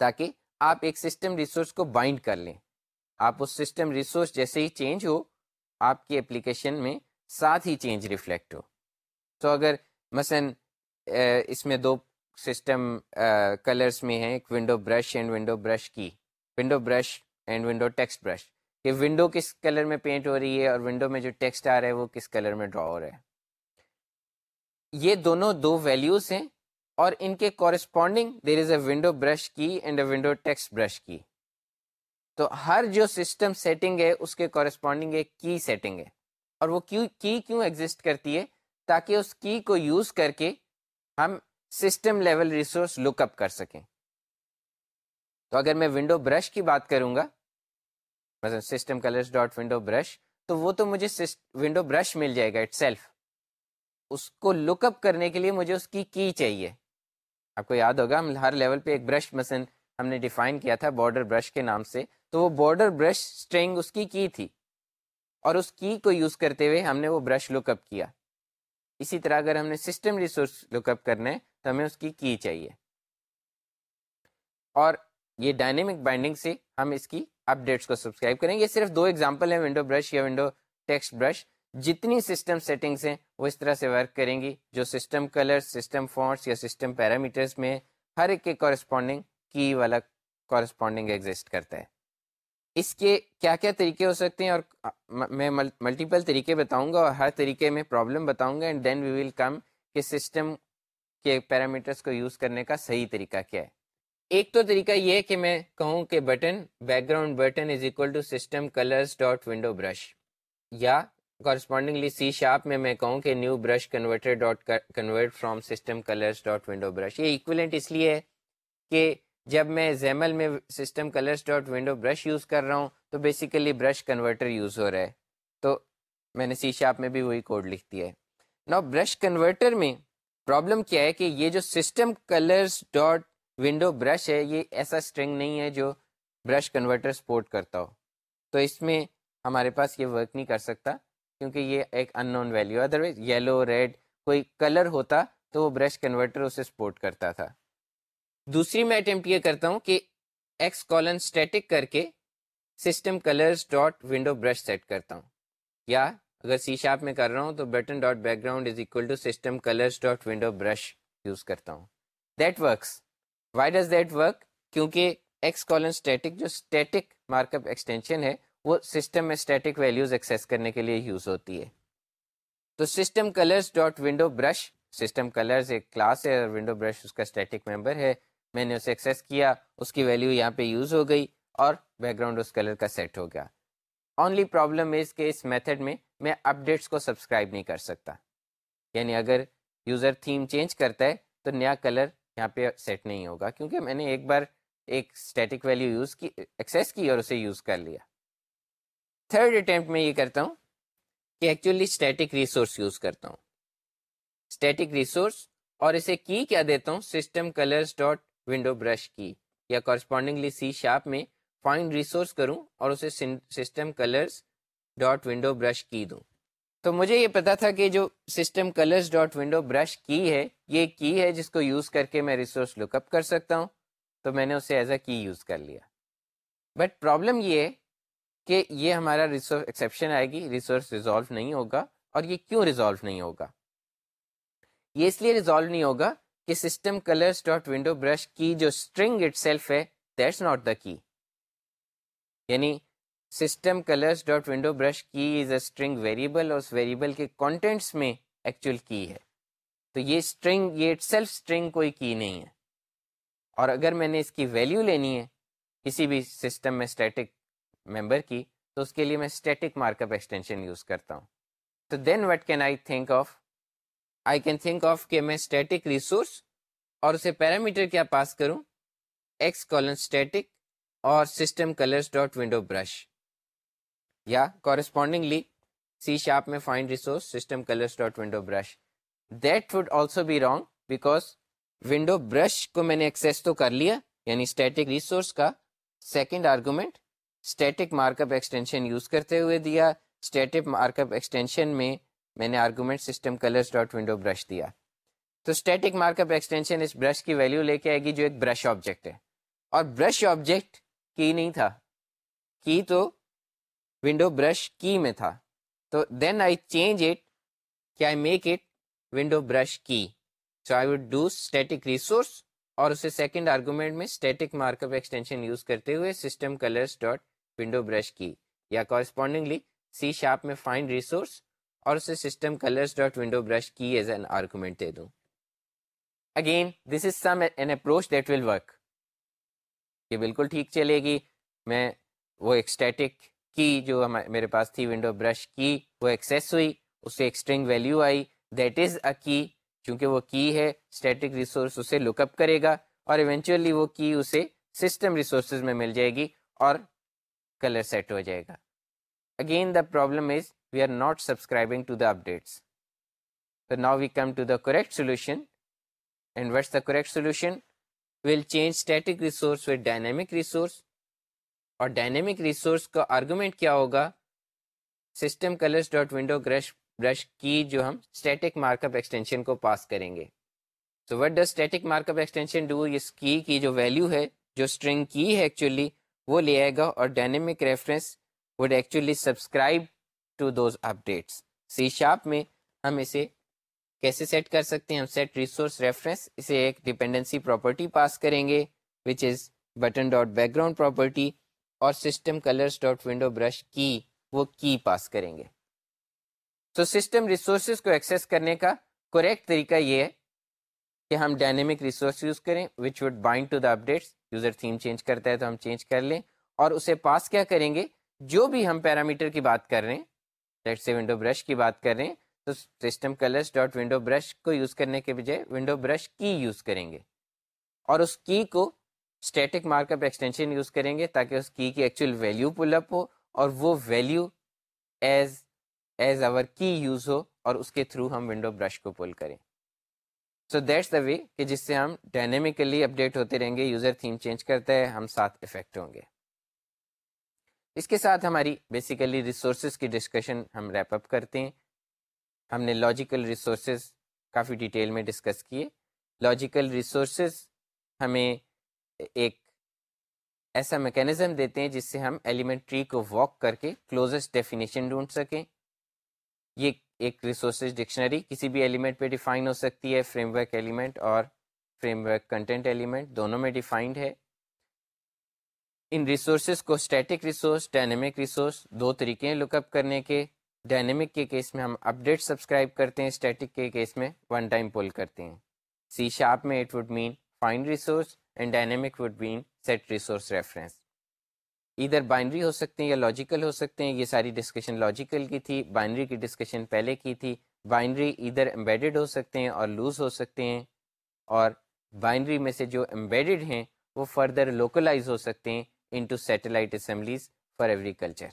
تاکہ آپ ایک سسٹم ریسورس کو بائنڈ کر لیں۔ آپ اس سسٹم ریسورس جیسے ہی چینج ہو، آپ کی اپلیکیشن میں ساتھ ہی چینج ریفلیکٹ ہو۔ تو اگر مثلا اس میں دو سسٹم کلرس میں ہیں، ایک window brush and window brush key. Window brush and window text brush کہ ونڈو کس کلر میں پینٹ ہو رہی ہے اور ونڈو میں جو ٹیکسٹ آ رہا ہے وہ کس کلر میں ڈرا ہو رہا ہے۔ یہ دونوں دو ویلیوز ہیں اور ان کے corresponding there is a window brush key and a window text brush key. تو ہر جو سسٹم سیٹنگ ہے، اس کے کورسپونڈنگ ایک کی سیٹنگ ہے۔ اور وہ کیوں کی کیوں ایگزسٹ کرتی ہے؟ تاکہ اس کی کو یوز کر کے ہم system level resource look up کر سکیں۔ تو اگر میں ونڈو برش کی بات کروں گا، مثلا system colours dot window brush تو وہ تو مجھے ونڈو برش مل جائے گا اٹ سیلف اس کو لک اپ کرنے کے لیے مجھے اس کی کی چاہیے۔ آپ کو یاد ہوگا، ہم ہر لیول پہ ایک برش مثلا ہم نے ڈیفائن کیا تھا بارڈر برش کے نام سے، تو وہ بارڈر برش اسٹرنگ اس کی کی تھی۔ اور اس کی کو یوز کرتے ہوئے ہم نے وہ برش لک اپ کیا۔ اسی طرح اگر ہم نے سسٹم ریسورس لک اپ کرنا ہے، تو ہمیں اس کی کی چاہیے۔ اور یہ ڈائنمک بائنڈنگ سے ہم اس کی اپ ڈیٹس کو سبسکرائب کریں۔ یہ صرف دو ایگزامپل ہیں ونڈو برش یا ونڈو ٹیکسٹ برش جتنی سسٹم سیٹنگس ہیں، وہ اس طرح سے ورک کریں گی۔ جو سسٹم کلر سسٹم فونٹس یا سسٹم پیرامیٹرس میں ہر ایک کے کورسپونڈنگ کی والا کورسپونڈنگ ایگزسٹ کرتا ہے اس کے کیا کیا طریقے ہو سکتے ہیں اور میں ملٹیپل طریقے بتاؤں گا اور ہر طریقے میں پرابلم بتاؤں گا اینڈ دین وی ول کم کہ سسٹم کے پیرامیٹرس کو یوز کرنے کا صحیح طریقہ کیا ہے۔ ایک تو طریقہ یہ ہے کہ میں کہوں کہ button background button is equal to system colors dot window brush یا کورسپونڈنگلی سی شاپ میں میں کہوں کہ new brush converter dot convert from system colors dot window brush یہ ایکولنٹ اس لیے ہے کہ جب میں زیمل میں system colours dot window brush use کر رہا ہوں، تو بیسیکلی برش کنورٹر یوز ہو رہا ہے۔ تو میں نے سی شاپ میں بھی وہی کوڈ لکھ دیا ہے۔ نا برش کنورٹر میں پرابلم کیا ہے کہ یہ جو system colours dot window brush ہے، یہ ایسا اسٹرنگ نہیں ہے جو برش کنورٹر سپورٹ کرتا ہو۔ تو اس میں ہمارے پاس یہ ورک نہیں کر سکتا، کیونکہ یہ ایک unknown value otherwise yellow red کوئی کلر ہوتا تو وہ برش کنورٹر اسے سپورٹ کرتا تھا۔ دوسری میں اٹمپٹ یہ کرتا ہوں کہ ایکس کالن اسٹیٹک کر کے system colours dot window brush set کرتا ہوں۔ یا اگر سی شاپ میں کر رہا ہوں تو button dot background is equal to system colours dot window brush use کرتا ہوں۔ That works why does that work کیونکہ ایکس کالن اسٹیٹک جو اسٹیٹک مارک اپ ایکسٹینشن ہے، وہ سسٹم میں اسٹیٹک ویلیوز ایکسیس کرنے کے لیے یوز ہوتی ہے۔ تو system colours dot window brush system colours ایک کلاس ہے اور ونڈو برش اس کا اسٹیٹک ممبر ہے۔ میں نے اسے ایکسیس کیا، اس کی ویلیو یہاں پہ یوز ہو گئی اور بیک گراؤنڈ اس کلر کا سیٹ ہو گیا۔ اونلی پرابلم از کہ اس میتھڈ میں میں اپڈیٹس کو سبسکرائب نہیں کر سکتا۔ یعنی اگر یوزر تھیم چینج کرتا ہے تو نیا کلر یہاں پہ سیٹ نہیں ہوگا، کیونکہ میں نے ایک بار ایک اسٹیٹک ویلیو یوز کی ایکسیس کی اور اسے یوز کر لیا۔ تھرڈ اٹیمپٹ میں یہ کرتا ہوں کہ ایکچولی اسٹیٹک ریسورس یوز کرتا ہوں۔ اسٹیٹک ریسورس اور اسے کی کیا دیتا ہوں system colours dot window brush key یا کورسپونڈنگلی سی شاپ میں فائنڈ ریسورس کروں اور اسے system colours dot window brush key دوں۔ تو مجھے یہ پتا تھا کہ جو system colours dot window brush key ہے، یہ کی ہے جس کو یوز کر کے میں ریسورس لک اپ کر سکتا ہوں۔ تو میں نے اسے ایز اے کی یوز کر لیا۔ بٹ پرابلم یہ ہے کہ یہ ہمارا ریسورس ایکسیپشن آئے گی ریسورس ریزالو نہیں ہوگا اور یہ کیوں ریزالو نہیں ہوگا؟ یہ اس لیے ریزالو نہیں ہوگا کہ system colours dot window brush key جو اسٹرنگ اٹ سیلف ہے دیٹس ناٹ دا کی یعنی system colours dot window brush key is a string variable اور اس ویریبل کے کانٹینٹس میں ایکچوئل کی ہے. تو یہ اسٹرنگ یہ اٹ سیلف اسٹرنگ کوئی کی نہیں ہے. اور اگر میں نے اس کی ویلیو لینی ہے، کسی بھی سسٹم میں اسٹیٹک ممبر کی، تو اس کے لیے میں static markup extension use کرتا ہوں. تو then what can I think of I can think of کہ میں اسٹیٹک ریسورس اور اسے پیرامیٹر کیا پاس کروں؟ ایکس کالن اسٹیٹک اور system colours dot window brush یا کورسپونڈنگلی سی شاپ میں find resource system colours dot window brush that would also be wrong because window brush کو میں نے ایکسیس تو کر لیا یعنی اسٹیٹک ریسورس کا second argument static markup extension use کرتے ہوئے دیا اسٹیٹک مارک اپ ایکسٹینشن میں میں نے argument system colours dot window brush دیا۔ تو اسٹیٹک مارک اپ ایکسٹینشن اس برش کی ویلیو لے کے آئے گی جو ایک برش آبجیکٹ ہے۔ اور برش آبجیکٹ کی نہیں تھا۔ کی تو ونڈو برش کی میں تھا۔ تو دین آئی چینج اٹ کہ I make it window brush key so I would do static resource اور اسے سیکنڈ آرگومنٹ میں static markup extension use کرتے ہوئے system colours dot window brush key یا کورسپونڈنگلی سی شاپ میں فائنڈ ریسورس اور اسے system colours dot window brush key as an argument دے دوں۔ Again this is some an approach that will work یہ بالکل ٹھیک چلے گی۔ میں وہ ایک اسٹیٹک کی جو میرے پاس تھی ونڈو برش کی وہ ایکسیس ہوئی۔ اس سے ایک اسٹرنگ ویلیو آئی۔ دیٹ از اے کی چونکہ وہ کی ہے اسٹیٹک ریسورس اسے لک اپ کرے گا۔ اور ایونچولی وہ کی اسے سسٹم ریسورسز میں مل جائے گی اور کلر سیٹ ہو جائے گا۔ Again the problem is we are not subscribing to the updates now we come to the correct solution and what's the correct solution will change static resource with dynamic resource اور dynamic resource کا argument کیا ہوگا system colours dot window گرش brush کی جو ہم static markup extension کو pass کریں گے تو what does static markup extension do اس کی کی جو ویلیو ہے جو اسٹرنگ کی ہے ایکچولی وہ لے آئے گا اور dynamic reference would actually subscribe to those updates C sharp میں ہم اسے کیسے سیٹ کر سکتے ہیں؟ ہم سیٹ ریسورس ریفرنس اسے ایک ڈپینڈنسی پراپرٹی پاس کریں گے which is button dot background property اور system colours dot window brush key وہ کی پاس کریں گے۔ تو سسٹم ریسورسز کو ایکسیس کرنے کا کریکٹ طریقہ یہ ہے کہ ہم ڈائنمک ریسورس یوز کریں which would bind to the updates user theme change کرتا ہے تو ہم چینج کر لیں، اور اسے پاس کیا کریں گے؟ جو بھی ہم پیرامیٹر کی بات کر رہے ہیں لیٹ سے ونڈو برش کی بات کر رہے ہیں، تو system colours dot window brush کو یوز کرنے کے بجائے ونڈو برش کی یوز کریں گے۔ اور اس کی کو static markup extension use کریں گے تاکہ اس کی کی ایکچوئل ویلیو پل اپ ہو اور وہ value as as over key use ہو اور اس کے تھرو ہم ونڈو برش کو پل کریں۔ سو دیٹس دا وے کہ جس سے ہم ڈائنیمیکلی اپڈیٹ ہوتے رہیں گے یوزر تھیم چینج کرتا ہے، ہم ساتھ افیکٹ ہوں گے۔ اس کے ساتھ ہماری بیسیکلی ریسورسز کی ڈسکشن ہم ریپ اپ کرتے ہیں۔ ہم نے لاجیکل ریسورسز کافی ڈیٹیل میں ڈسکس کیے۔ لاجیکل ریسورسز ہمیں ایک ایسا میکینزم دیتے ہیں جس سے ہم ایلیمنٹ ٹری کو واک کر کے کلوزسٹ ڈیفینیشن ڈھونڈ سکیں۔ یہ ایک ریسورسز ڈکشنری کسی بھی ایلیمنٹ پہ ڈیفائن ہو سکتی ہے فریم ورک ایلیمنٹ اور فریم ورک کنٹینٹ ایلیمنٹ دونوں میں ڈیفائنڈ ہے۔ ان ریسورسز کو اسٹیٹک ریسورس ڈائنمک ریسورس دو طریقے ہیں لک اپ کرنے کے. ڈائنمک کے کیس میں ہم اپڈیٹ سبسکرائب کرتے ہیں اسٹیٹک کے کیس میں ون ٹائم پول کرتے ہیں. سی شارپ میں it would mean find resource and dynamic would mean set resource reference ادھر بائنڈری ہو سکتے ہیں یا لاجیکل ہو سکتے ہیں، یہ ساری ڈسکشن لاجیکل کی تھی بائنڈری کی ڈسکشن پہلے کی تھی. بائنڈری ادھر امبیڈڈ ہو سکتے ہیں اور لوز ہو سکتے ہیں، اور بائنڈری میں سے جو امبیڈڈ ہیں وہ فردر لوکلائز ہو سکتے ہیں. Into satellite assemblies for agriculture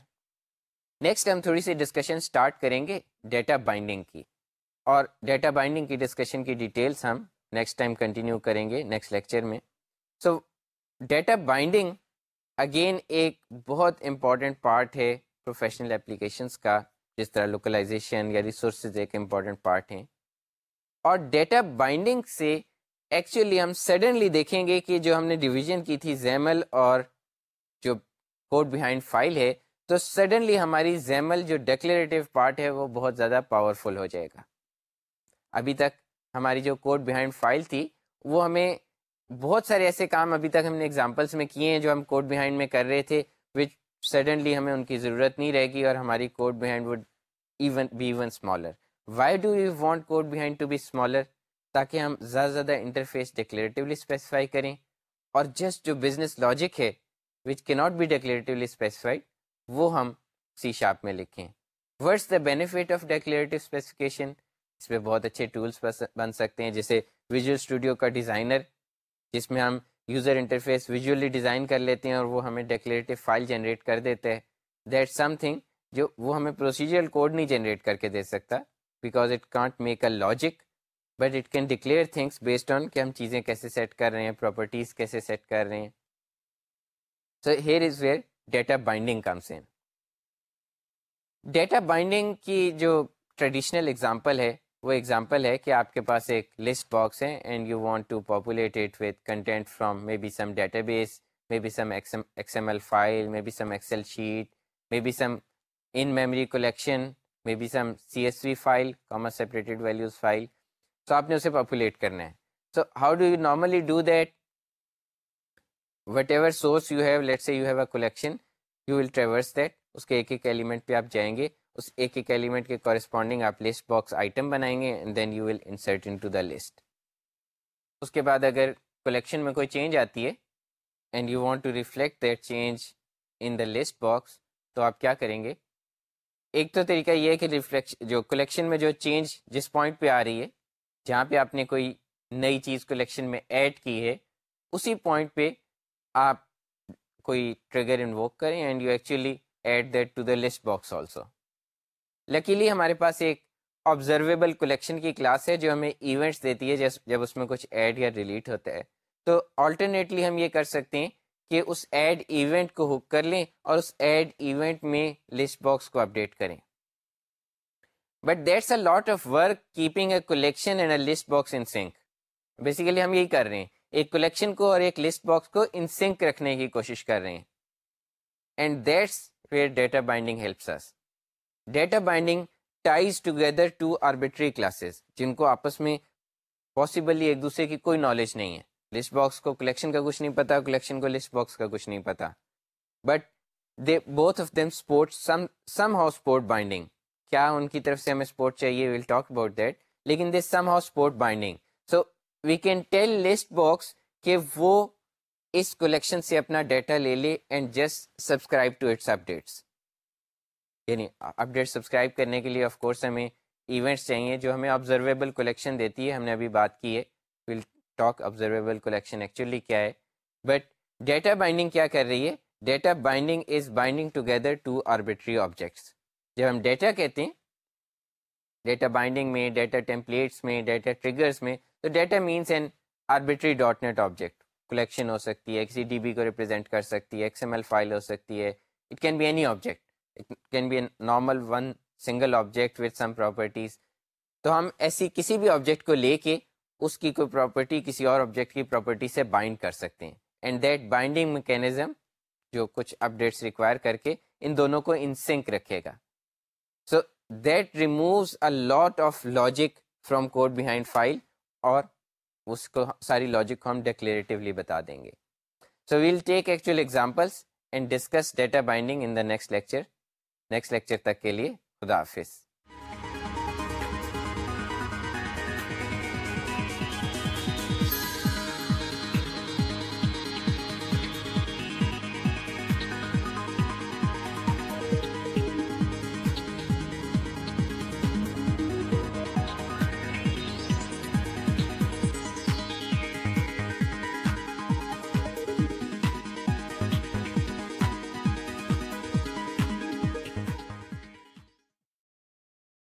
next ہم تھوڑی سی ڈسکشن اسٹارٹ کریں گے ڈیٹا بائنڈنگ کی. اور ڈیٹا بائنڈنگ کی ڈسکشن کی ڈیٹیلس ہم نیکسٹ ٹائم کنٹینیو کریں گے نیکسٹ لیکچر میں. سو ڈیٹا بائنڈنگ اگین ایک بہت امپورٹنٹ پارٹ ہے پروفیشنل اپلیکیشنس کا، جس طرح لوکلائزیشن یا ریسورسز ایک امپورٹنٹ پارٹ ہیں. اور ڈیٹا بائنڈنگ سے ایکچولی ہم سڈنلی دیکھیں گے کہ جو ہم نے ڈویژن کی تھی زیمل اور جو کوڈ بیہائنڈ فائل ہے، تو سڈنلی ہماری زیمل جو ڈیکلیریٹو پارٹ ہے، وہ بہت زیادہ پاورفل ہو جائے گا۔ ابھی تک ہماری جو کوڈ بیہائنڈ فائل تھی، وہ ہمیں بہت سارے ایسے کام ابھی تک ہم نے اگزامپلس میں کیے ہیں جو ہم کوڈ بیہائنڈ میں کر رہے تھے وچ سڈنلی ہمیں ان کی ضرورت نہیں رہے گی اور ہماری code behind would even be even smaller why do you want code behind to be smaller تاکہ ہم زیادہ زیادہ انٹرفیس ڈکلیریٹیولی اسپیسیفائی کریں۔ اور جسٹ جو بزنس لاجک ہے وچ کی ناٹ بی ڈکلیریٹیولی اسپیسیفائڈ وہ ہم سی شاپ میں لکھیں۔ Words the benefit of declarative specification اس پہ بہت اچھے ٹولس بن سکتے ہیں، جیسے ویژول اسٹوڈیو کا ڈیزائنر جس میں ہم یوزر انٹرفیس ویژولی ڈیزائن کر لیتے ہیں اور وہ ہمیں ڈیکلیریٹیو فائل جنریٹ کر دیتے ہیں۔ دیٹ سم تھنگ جو وہ ہمیں پروسیجرل کوڈ نہیں جنریٹ کر کے دے سکتا because it can't make a logic but it can declare things based on کہ ہم چیزیں کیسے سیٹ کر رہے ہیں پراپرٹیز کیسے سیٹ کر رہے ہیں۔ So here is where data binding comes in data binding کی جو ٹریڈیشنل اگزامپل ہے، وہ ایگزامپل ہے کہ آپ کے پاس ایک لسٹ باکس ہے and you want to populate it with content from maybe some database maybe some X M L file maybe some Excel sheet maybe some in memory collection maybe some C S V file comma separated values file so آپ نے اسے populate کرنا ہے. So how do you normally do that whatever source you have let say you have a collection you will traverse that اس کے ایک ایک element پہ آپ جائیں گے اس ایک ایک ایلیمنٹ کے کورسپونڈنگ آپ لسٹ باکس آئٹم بنائیں گے and then you will insert into the list اس کے بعد اگر کولیکشن میں کوئی چینج آتی ہے and you want to reflect that change in the list box تو آپ کیا کریں گے ایک تو طریقہ یہ ہے کہ ریفلیکش جو کلیکشن میں جو چینج جس پوائنٹ پہ آ رہی ہے جہاں پہ آپ نے کوئی نئی چیز کلیکشن میں ایڈ کی ہے اسی پوائنٹ پہ آپ کوئی ٹریگر انووک کریں and you actually add that to the list box also likely ہمارے پاس ایک آبزرویبل کلیکشن کی کلاس ہے جو ہمیں ایونٹس دیتی ہے جب اس میں کچھ ایڈ یا ڈیلیٹ ہوتا ہے. تو آلٹرنیٹلی ہم یہ کر سکتے ہیں کہ اس ایڈ ایونٹ کو ہک کر لیں اور اس ایڈ ایونٹ میں لسٹ باکس کو اپڈیٹ کریں. But that's a lot of work keeping a collection and a list box in sync basically ہم یہی کر رہے ہیں. ایک کولیکشن کو اور ایک لسٹ باکس کو ان سنک رکھنے کی کوشش کر رہے ہیں۔ And that's where data binding helps us. Data binding ties together two arbitrary classes, جن کو آپس میں پاسبلی ایک دوسرے کی کوئی نالج نہیں ہے۔ لسٹ باکس کو کلیکشن کا کچھ نہیں پتا، کلیکشن کو لسٹ باکس کا کچھ نہیں پتا۔ But they, both of them support somehow support binding. کیا ان کی طرف سے ہمیں اسپورٹ چاہیے؟ We'll talk about that. لیکن they somehow support binding. We can tell list box کہ وہ اس کولیکشن سے اپنا ڈیٹا لے لے and just subscribe to its updates یعنی اپڈیٹ سبسکرائب کرنے کے لیے آف کورس ہمیں ایونٹس چاہیے جو ہمیں آبزرویبل کولیکشن دیتی ہے، ہم نے ابھی بات کی ہے۔ Will talk observable collection actually کیا ہے۔ بٹ ڈیٹا بائنڈنگ کیا کر رہی ہے؟ Data binding is binding together two arbitrary objects جب ہم ڈیٹا کہتے ہیں ڈیٹا بائنڈنگ میں ڈیٹا ٹیمپلیٹس میں ڈیٹا ٹریگرس میں، تو data means an arbitrary dot net object collection ہو سکتی ہے ایک سی ڈی بی کو ریپرزینٹ کر سکتی ہے ایکس ایم ایل فائل ہو سکتی ہے. It can be any object it can be a normal one single object with some properties تو ہم ایسی کسی بھی آبجیکٹ کو لے کے اس کی کوئی پراپرٹی کسی اور آبجیکٹ کی پراپرٹی سے بائنڈ کر سکتے ہیں. اینڈ دیٹ بائنڈنگ میکینزم جو کچھ اپڈیٹس ریکوائر کر کے ان دونوں کو ان سنک رکھے گا. So that removes a lot of logic from code behind file اور اس کو ساری لاجک کو ہم ڈیکلیریٹیولی بتا دیں گے۔ So we'll take actual examples and discuss data binding in the next lecture next lecture تک کے لیے خدا حافظ۔